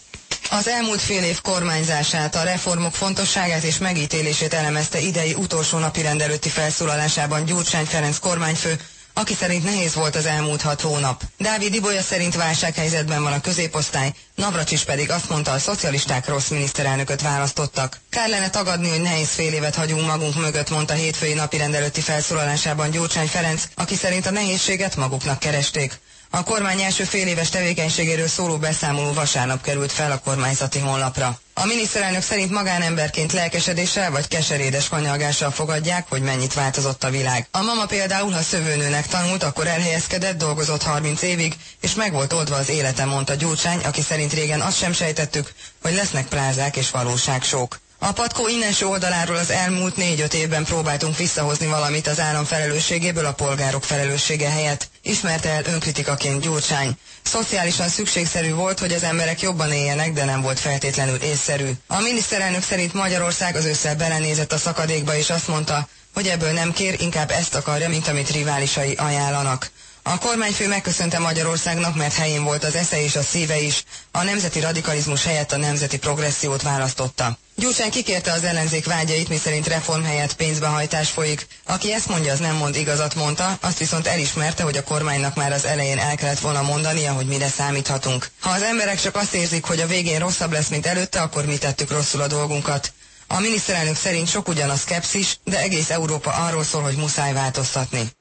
Az elmúlt fél év kormányzását, a reformok fontosságát és megítélését elemezte idei utolsó napi rendelőtti felszólalásában Gyurcsány Ferenc kormányfő, aki szerint nehéz volt az elmúlt hat hónap. Dávid Ibolya szerint válsághelyzetben van a középosztály, Navracsis pedig azt mondta, a szocialisták rossz miniszterelnököt választottak. Kár lenne tagadni, hogy nehéz fél évet hagyunk magunk mögött, mondta hétfői napi rendelőtti felszólalásában Gyurcsány Ferenc, aki szerint a nehézséget maguknak keresték. A kormány első fél éves tevékenységéről szóló beszámoló vasárnap került fel a kormányzati honlapra. A miniszterelnök szerint magánemberként lelkesedéssel vagy keserédes kanyalgással fogadják, hogy mennyit változott a világ. A mama például, ha szövőnőnek tanult, akkor elhelyezkedett, dolgozott 30 évig, és meg volt oldva az élete, mondta Gyurcsány, aki szerint régen azt sem sejtettük, hogy lesznek plázák és valóságsók. A patkó innenső oldaláról az elmúlt négy-öt évben próbáltunk visszahozni valamit az állam felelősségéből a polgárok felelőssége helyett. Ismerte el önkritikaként Gyurcsány. Szociálisan szükségszerű volt, hogy az emberek jobban éljenek, de nem volt feltétlenül észszerű. A miniszterelnök szerint Magyarország az össze belenézett a szakadékba, és azt mondta, hogy ebből nem kér, inkább ezt akarja, mint amit riválisai ajánlanak. A kormányfő megköszönte Magyarországnak, mert helyén volt az esze és a szíve is, a nemzeti radikalizmus helyett a nemzeti progressziót választotta. Gyurcsány kikérte az ellenzék vágyait, miszerint reform helyett pénzbehajtás folyik. Aki ezt mondja, az nem mond igazat mondta, azt viszont elismerte, hogy a kormánynak már az elején el kellett volna mondania, hogy mire számíthatunk. Ha az emberek csak azt érzik, hogy a végén rosszabb lesz, mint előtte, akkor mi tettük rosszul a dolgunkat. A miniszterelnök szerint sok ugyan a szkepszis, de egész Európa arról szól, hogy muszáj változtatni.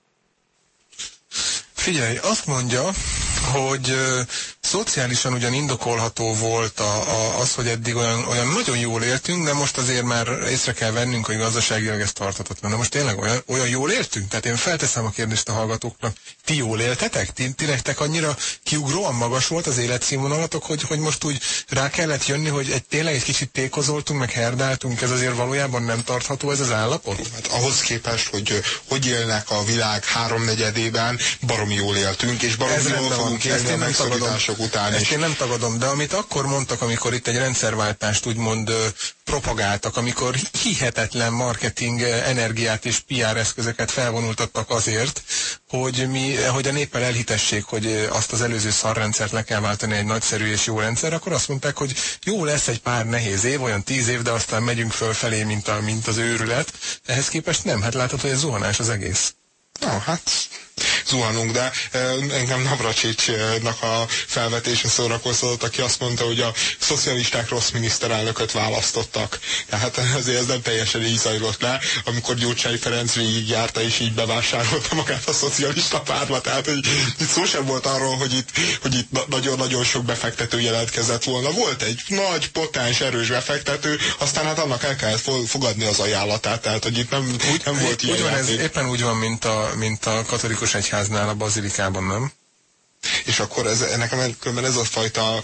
Figyelj, azt mondja, hogy szociálisan ugyan indokolható volt a, a, az, hogy eddig olyan, olyan nagyon jól éltünk, de most azért már észre kell vennünk, hogy gazdaságilag ez tartatatlan. De most tényleg olyan, olyan jól éltünk? Tehát én felteszem a kérdést a hallgatóknak. Ti jól éltetek? Ti, ti nektek annyira kiugróan magas volt az életszínvonalatok, hogy, hogy most úgy rá kellett jönni, hogy egy, tényleg egy kicsit tékozoltunk, meg herdáltunk, ez azért valójában nem tartható ez az állapot? Hát ahhoz képest, hogy hogy élnek a világ háromnegyedében, baromi jól éltünk, és baromi Ez jól fogunk élni a én nem tagadom. megszorítások után Ezt is. én nem tagadom, de amit akkor mondtak, amikor itt egy rendszerváltást úgymond propagáltak, amikor hihetetlen marketing energiát és PR eszközöket felvonultattak azért, hogy, mi, hogy a néppel elhitessék, hogy azt az előző szarrendszert le kell váltani egy nagyszerű és jó rendszer, akkor azt mondták, hogy jó lesz egy pár nehéz év, olyan tíz év, de aztán megyünk fölfelé, mint, a, mint az őrület. Ehhez képest nem, hát látod, hogy ez zuhanás az egész. Na, hát zuhanunk, de engem Navracsicsnak a felvetése szórakoztatott, aki azt mondta, hogy a szocialisták rossz miniszterelnököt választottak. Tehát azért ez nem teljesen így zajlott le, amikor Gyurcsány Ferenc végigjárta és így bevásárolta magát a szocialista párba. Tehát hogy itt szó sem volt arról, hogy itt, hogy itt nagyon-nagyon sok befektető jelentkezett volna. Volt egy nagy, potens, erős befektető, aztán hát annak el kellett fo- fogadni az ajánlatát, tehát hogy itt nem, nem volt ilyen úgy van ez, éppen úgy van, mint a, mint a katolikus egyháznál a bazilikában, nem? És akkor ez, nekem különben ez a fajta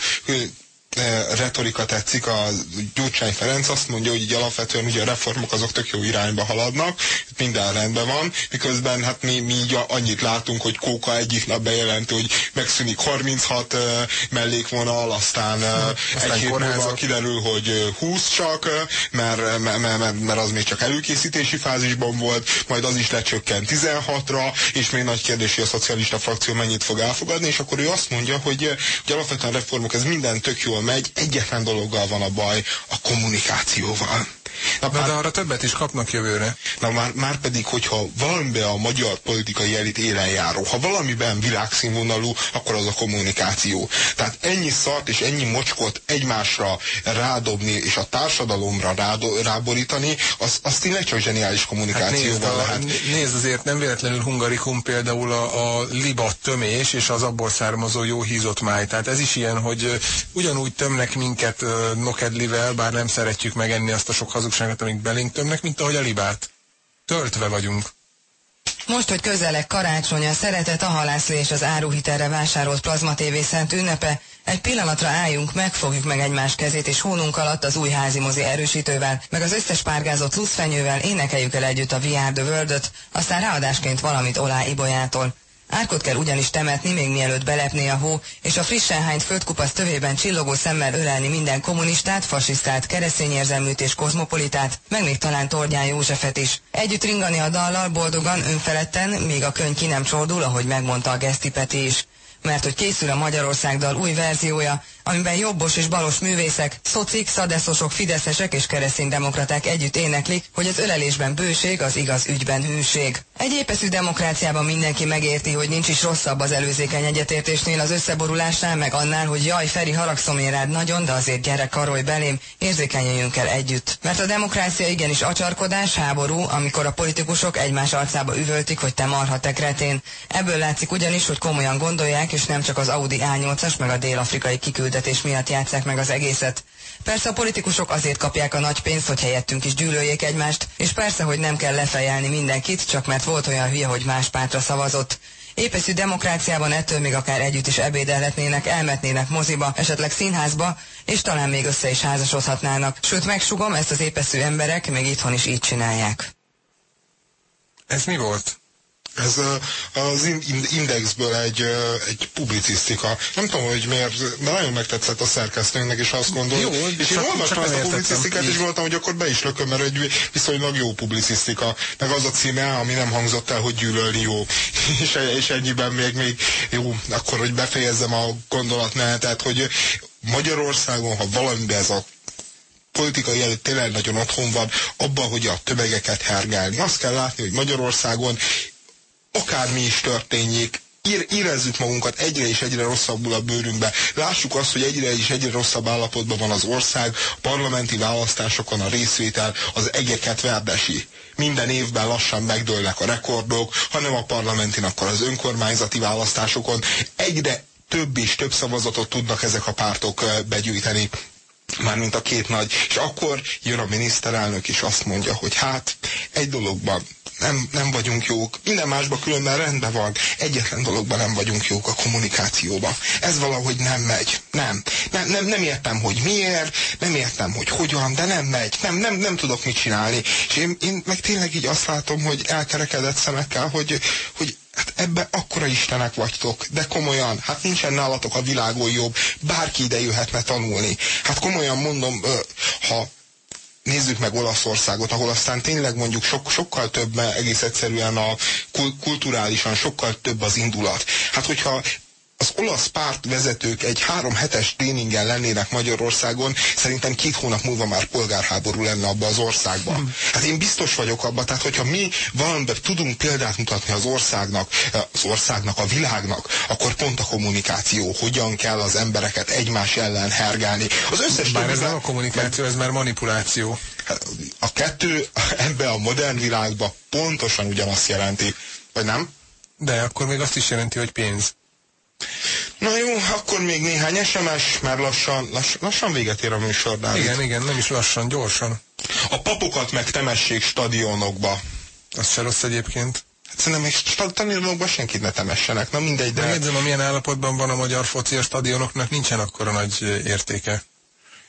retorika tetszik, a Gyurcsány Ferenc azt mondja, hogy így alapvetően ugye a reformok azok tök jó irányba haladnak, minden rendben van, miközben hát mi, mi így annyit látunk, hogy Kóka egyik nap bejelenti, hogy megszűnik 36 ö, mellékvonal, aztán, ö, aztán egy hét múlva kiderül, hogy ö, 20 csak, mert, mert, mert, mert az még csak előkészítési fázisban volt, majd az is lecsökkent 16-ra, és még nagy kérdés, hogy a szocialista frakció mennyit fog elfogadni, és akkor ő azt mondja, hogy, hogy alapvetően reformok, ez minden tök jól megy, egyetlen dologgal van a baj, a kommunikációval. Na, már, de arra többet is kapnak jövőre. na már, már pedig, hogyha valamiben a magyar politikai elit élen járó, ha valamiben világszínvonalú, akkor az a kommunikáció. Tehát ennyi szart és ennyi mocskot egymásra rádobni, és a társadalomra rádo, ráborítani, az, az tényleg csak zseniális Hát kommunikációval nézd, a, lehet. nézd azért nem véletlenül hungarikum például a, a liba tömés és az abból származó jó hízott máj. Tehát ez is ilyen, hogy ugyanúgy tömnek minket nokedlivel, bár nem szeretjük megenni azt a sok hazugságot, amik belénk tömnek, mint ahogy a libát. Töltve vagyunk. Most, hogy közelek karácsony, a szeretet, a halászlé és az áruhitelre vásárolt plazma szent ünnepe, egy pillanatra álljunk meg, fogjuk meg egymás kezét, és hónunk alatt az új házimozi erősítővel, meg az összes párgázott luszfenyővel énekeljük el együtt a VR the World-öt, aztán ráadásként valamit Olá Ibolyától. Árkot kell ugyanis temetni, még mielőtt belepné a hó, és a frissen hányt földkupasz tövében csillogó szemmel ölelni minden kommunistát, fasisztát, keresztényérzelműt és kozmopolitát, meg még talán Tordján Józsefet is. Együtt ringani a dallal boldogan, önfeledten, míg a könyv ki nem csordul, ahogy megmondta a Geszti Peti is mert hogy készül a Magyarország dal új verziója, amiben jobbos és balos művészek, szocik, szadeszosok, fideszesek és kereszténydemokraták együtt éneklik, hogy az ölelésben bőség, az igaz ügyben hűség. Egy épeszű demokráciában mindenki megérti, hogy nincs is rosszabb az előzékeny egyetértésnél az összeborulásnál, meg annál, hogy jaj, Feri, haragszom én rád nagyon, de azért gyere karolj belém, érzékenyüljünk el együtt. Mert a demokrácia igenis acsarkodás, háború, amikor a politikusok egymás arcába üvöltik, hogy te marha te kretén. Ebből látszik ugyanis, hogy komolyan gondolják, és nem csak az Audi A8-as meg a dél-afrikai kiküldetés miatt játszák meg az egészet. Persze a politikusok azért kapják a nagy pénzt, hogy helyettünk is gyűlöljék egymást, és persze, hogy nem kell lefejelni mindenkit, csak mert volt olyan hülye, hogy más pártra szavazott. Épeszű demokráciában ettől még akár együtt is ebédelhetnének, elmetnének moziba, esetleg színházba, és talán még össze is házasodhatnának. Sőt, megsugom, ezt az épeszű emberek még itthon is így csinálják. Ez mi volt? Ez az in- in- indexből egy, egy publicisztika. Nem tudom, hogy miért, de nagyon megtetszett a szerkesztőnknek, és azt gondolom. Jó, és én csak- olvastam ezt a publicisztikát, és voltam, hogy akkor be is lököm, mert egy viszonylag jó publicisztika. Meg az a címe, ami nem hangzott el, hogy gyűlölni jó. és, és ennyiben még, még jó, akkor, hogy befejezzem a gondolatmenetet, hogy Magyarországon, ha valamiben ez a politikai előtt tényleg nagyon otthon van abban, hogy a tömegeket hergelni. Azt kell látni, hogy Magyarországon akármi is történjék, érezzük magunkat egyre és egyre rosszabbul a bőrünkbe. Lássuk azt, hogy egyre és egyre rosszabb állapotban van az ország, a parlamenti választásokon a részvétel az egeket verdesi. Minden évben lassan megdőlnek a rekordok, hanem a parlamentin, akkor az önkormányzati választásokon egyre több és több szavazatot tudnak ezek a pártok begyűjteni mármint a két nagy, és akkor jön a miniszterelnök, és azt mondja, hogy hát egy dologban nem, nem vagyunk jók, minden másban különben rendben van, egyetlen dologban nem vagyunk jók a kommunikációban. Ez valahogy nem megy. Nem. Nem, nem, nem értem, hogy miért, nem értem, hogy hogyan, de nem megy. Nem, nem, nem tudok mit csinálni. És én, én meg tényleg így azt látom, hogy elkerekedett szemekkel, hogy, hogy Hát ebbe akkora istenek vagytok, de komolyan, hát nincsen nálatok a világon jobb, bárki ide jöhetne tanulni. Hát komolyan mondom, ha nézzük meg Olaszországot, ahol aztán tényleg mondjuk sok, sokkal több, egész egyszerűen a kulturálisan sokkal több az indulat. Hát hogyha az olasz pártvezetők egy három hetes tréningen lennének Magyarországon, szerintem két hónap múlva már polgárháború lenne abban az országban. Hmm. Hát én biztos vagyok abban, tehát hogyha mi valamiben tudunk példát mutatni az országnak, az országnak, a világnak, akkor pont a kommunikáció, hogyan kell az embereket egymás ellen hergelni. Az összes Bár ez nem a kommunikáció, ez már manipuláció. A kettő ebbe a modern világban pontosan ugyanazt jelenti, vagy nem? De akkor még azt is jelenti, hogy pénz. Na jó, akkor még néhány SMS, mert lassan, lass, lassan véget ér a műsor. Dávid. Igen, igen, nem is lassan, gyorsan. A papokat meg temessék stadionokba. Az se rossz egyébként. Hát szerintem még stadionokba senkit ne temessenek, na mindegy. De... Megjegyzem, amilyen állapotban van a magyar foci, a stadionoknak nincsen akkora nagy értéke.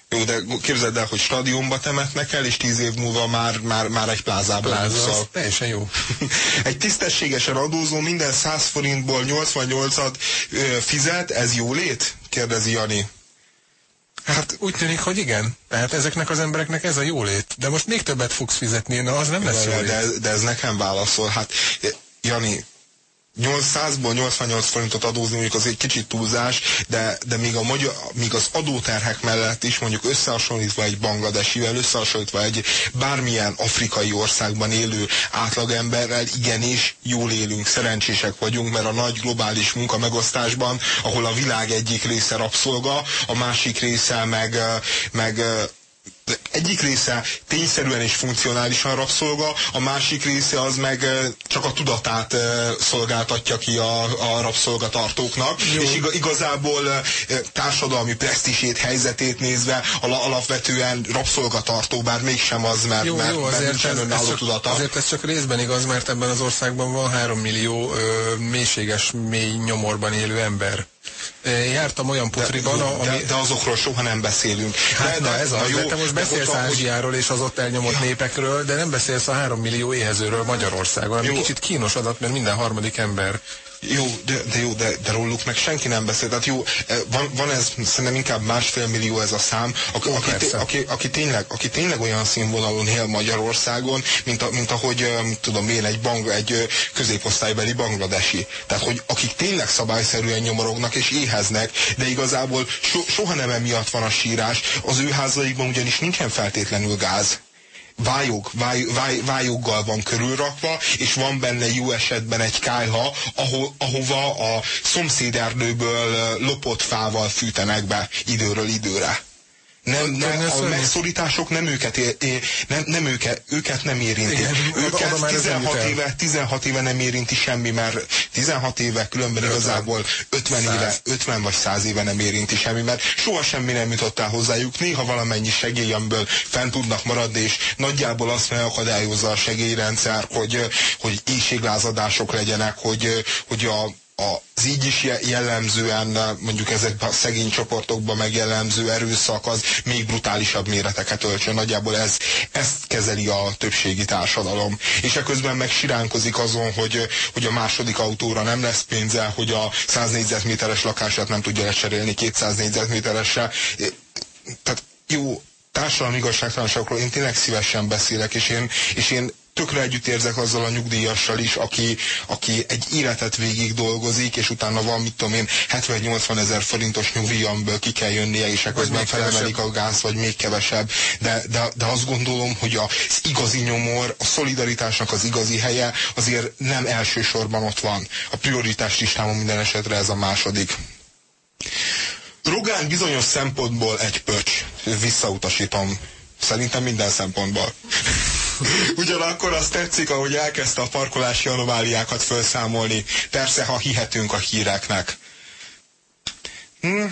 Jó, de képzeld el, hogy stadionba temetnek el, és tíz év múlva már, már, már egy plázában Pláza, teljesen jó. egy tisztességesen adózó minden 100 forintból 88-at fizet, ez jó lét? Kérdezi Jani. Hát úgy tűnik, hogy igen. Tehát ezeknek az embereknek ez a jólét. De most még többet fogsz fizetni, na az nem lesz de, de, de ez nekem válaszol. Hát Jani, 800-ból 88 forintot adózni mondjuk az egy kicsit túlzás, de, de még, a magyar, még az adóterhek mellett is mondjuk összehasonlítva egy bangladesivel, összehasonlítva egy bármilyen afrikai országban élő átlagemberrel igenis jól élünk, szerencsések vagyunk, mert a nagy globális munka megosztásban, ahol a világ egyik része rabszolga, a másik része meg, meg egyik része tényszerűen és funkcionálisan rabszolga, a másik része az meg csak a tudatát szolgáltatja ki a, a rabszolgatartóknak, Jó. és igazából társadalmi presztisét, helyzetét nézve alapvetően rabszolgatartó, bár mégsem az, mert, jó, mert, jó, azért mert ez, ez csak, tudata. Azért ez csak részben igaz, mert ebben az országban van három millió ö, mélységes, mély nyomorban élő ember jártam olyan putriban, de, ami... De, de azokról soha nem beszélünk. Hát de, na, ez az, jó, de te most beszélsz de Ázsiáról és az ott elnyomott ja. népekről, de nem beszélsz a három millió éhezőről Magyarországon, ami jó. kicsit kínos adat, mert minden harmadik ember jó, de, de jó, de, de róluk meg senki nem beszél. Tehát jó, e, van, van ez, szerintem inkább másfél millió ez a szám, aki, aki, té, aki, aki, tényleg, aki tényleg olyan színvonalon él Magyarországon, mint, a, mint ahogy, tudom én, egy, bang, egy középosztálybeli bangladesi. Tehát, hogy akik tényleg szabályszerűen nyomorognak és éheznek, de igazából so, soha nem emiatt van a sírás, az ő házaikban ugyanis nincsen feltétlenül gáz vályog, vály, vály, vályoggal van körülrakva, és van benne jó esetben egy kájha, aho, ahova a szomszéderdőből lopott fával fűtenek be időről időre nem, nem, a megszorítások nem őket, ér, nem, nem őket, őket nem érinti. Igen, őket oda 16 éve, 16 éve nem érinti semmi, mert 16 éve különben igazából 50 100. éve, 50 vagy 100 éve nem érinti semmi, mert soha semmi nem jutott el hozzájuk, néha valamennyi segély, amiből fent tudnak maradni, és nagyjából azt megakadályozza a segélyrendszer, hogy, hogy éjséglázadások legyenek, hogy, hogy a az így is jellemzően mondjuk ezekben a szegény csoportokban megjellemző erőszak az még brutálisabb méreteket öltsön. Nagyjából ez, ezt kezeli a többségi társadalom. És eközben meg siránkozik azon, hogy, hogy a második autóra nem lesz pénze, hogy a 100 négyzetméteres lakását nem tudja lecserélni 200 négyzetméteresre. Tehát jó, társadalmi igazságtalanságokról én tényleg szívesen beszélek, és én, és én tökre együtt érzek azzal a nyugdíjassal is, aki, aki egy életet végig dolgozik, és utána van, mit tudom én, 70-80 ezer forintos nyugdíjamből ki kell jönnie, és ekközben felemelik a gáz, vagy még kevesebb. De, de, de azt gondolom, hogy az igazi nyomor, a szolidaritásnak az igazi helye azért nem elsősorban ott van. A prioritás listámon minden esetre ez a második. Rogán bizonyos szempontból egy pöcs. Visszautasítom. Szerintem minden szempontból. Ugyanakkor azt tetszik, ahogy elkezdte a parkolási anomáliákat felszámolni. Persze, ha hihetünk a híreknek. Hm.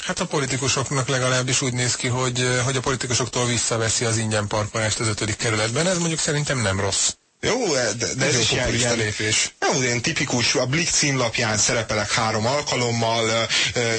Hát a politikusoknak legalábbis úgy néz ki, hogy, hogy a politikusoktól visszaveszi az ingyen parkolást az ötödik kerületben. Ez mondjuk szerintem nem rossz. Jó, de, de ez is ilyen, lépés. Nem, ilyen tipikus, a Blick címlapján szerepelek három alkalommal,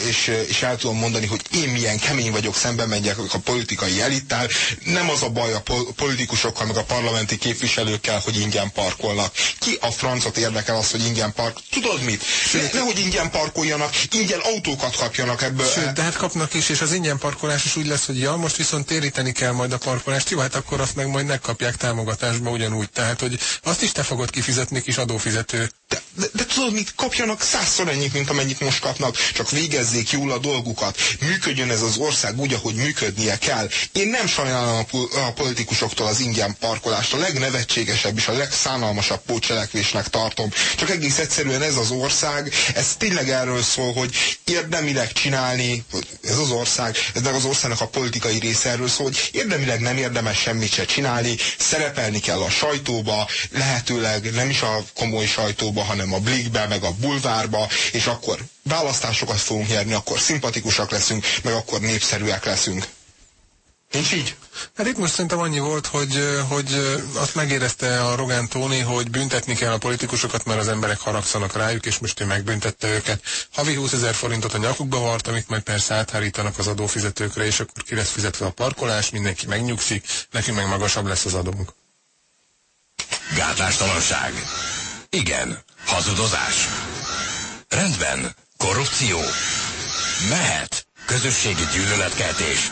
és, és el tudom mondani, hogy én milyen kemény vagyok, szemben megyek a politikai elittel. Nem az a baj a politikusokkal, meg a parlamenti képviselőkkel, hogy ingyen parkolnak. Ki a francot érdekel az, hogy ingyen park? Tudod mit? Sőt, nehogy ingyen parkoljanak, ingyen autókat kapjanak ebből. Sőt, de hát kapnak is, és az ingyen parkolás is úgy lesz, hogy ja, most viszont téríteni kell majd a parkolást. Jó, hát akkor azt meg majd megkapják támogatásba ugyanúgy. Tehát, hogy hogy azt is te fogod kifizetni, kis adófizető. De, de, de tudod mit, kapjanak százszor ennyit, mint amennyit most kapnak, csak végezzék jól a dolgukat. Működjön ez az ország úgy, ahogy működnie kell. Én nem sajnálom a, a politikusoktól az ingyen parkolást. A legnevetségesebb és a legszánalmasabb pócselekvésnek tartom. Csak egész egyszerűen ez az ország, ez tényleg erről szól, hogy érdemileg csinálni, ez az ország, ez az országnak a politikai része erről szól, hogy érdemileg nem érdemes semmit se csinálni, szerepelni kell a sajtóba, lehetőleg nem is a komoly sajtóba, hanem a Blikbe, meg a bulvárba, és akkor választásokat fogunk nyerni, akkor szimpatikusak leszünk, meg akkor népszerűek leszünk. Nincs így? Hát itt most szerintem annyi volt, hogy, hogy azt megérezte a Rogán Tóni, hogy büntetni kell a politikusokat, mert az emberek haragszanak rájuk, és most ő megbüntette őket. Havi 20 ezer forintot a nyakukba vart, amit majd persze áthárítanak az adófizetőkre, és akkor ki lesz fizetve a parkolás, mindenki megnyugszik, nekünk meg magasabb lesz az adónk. Gátlástalanság. Igen. Hazudozás. Rendben. Korrupció. Mehet. Közösségi gyűlöletkeltés.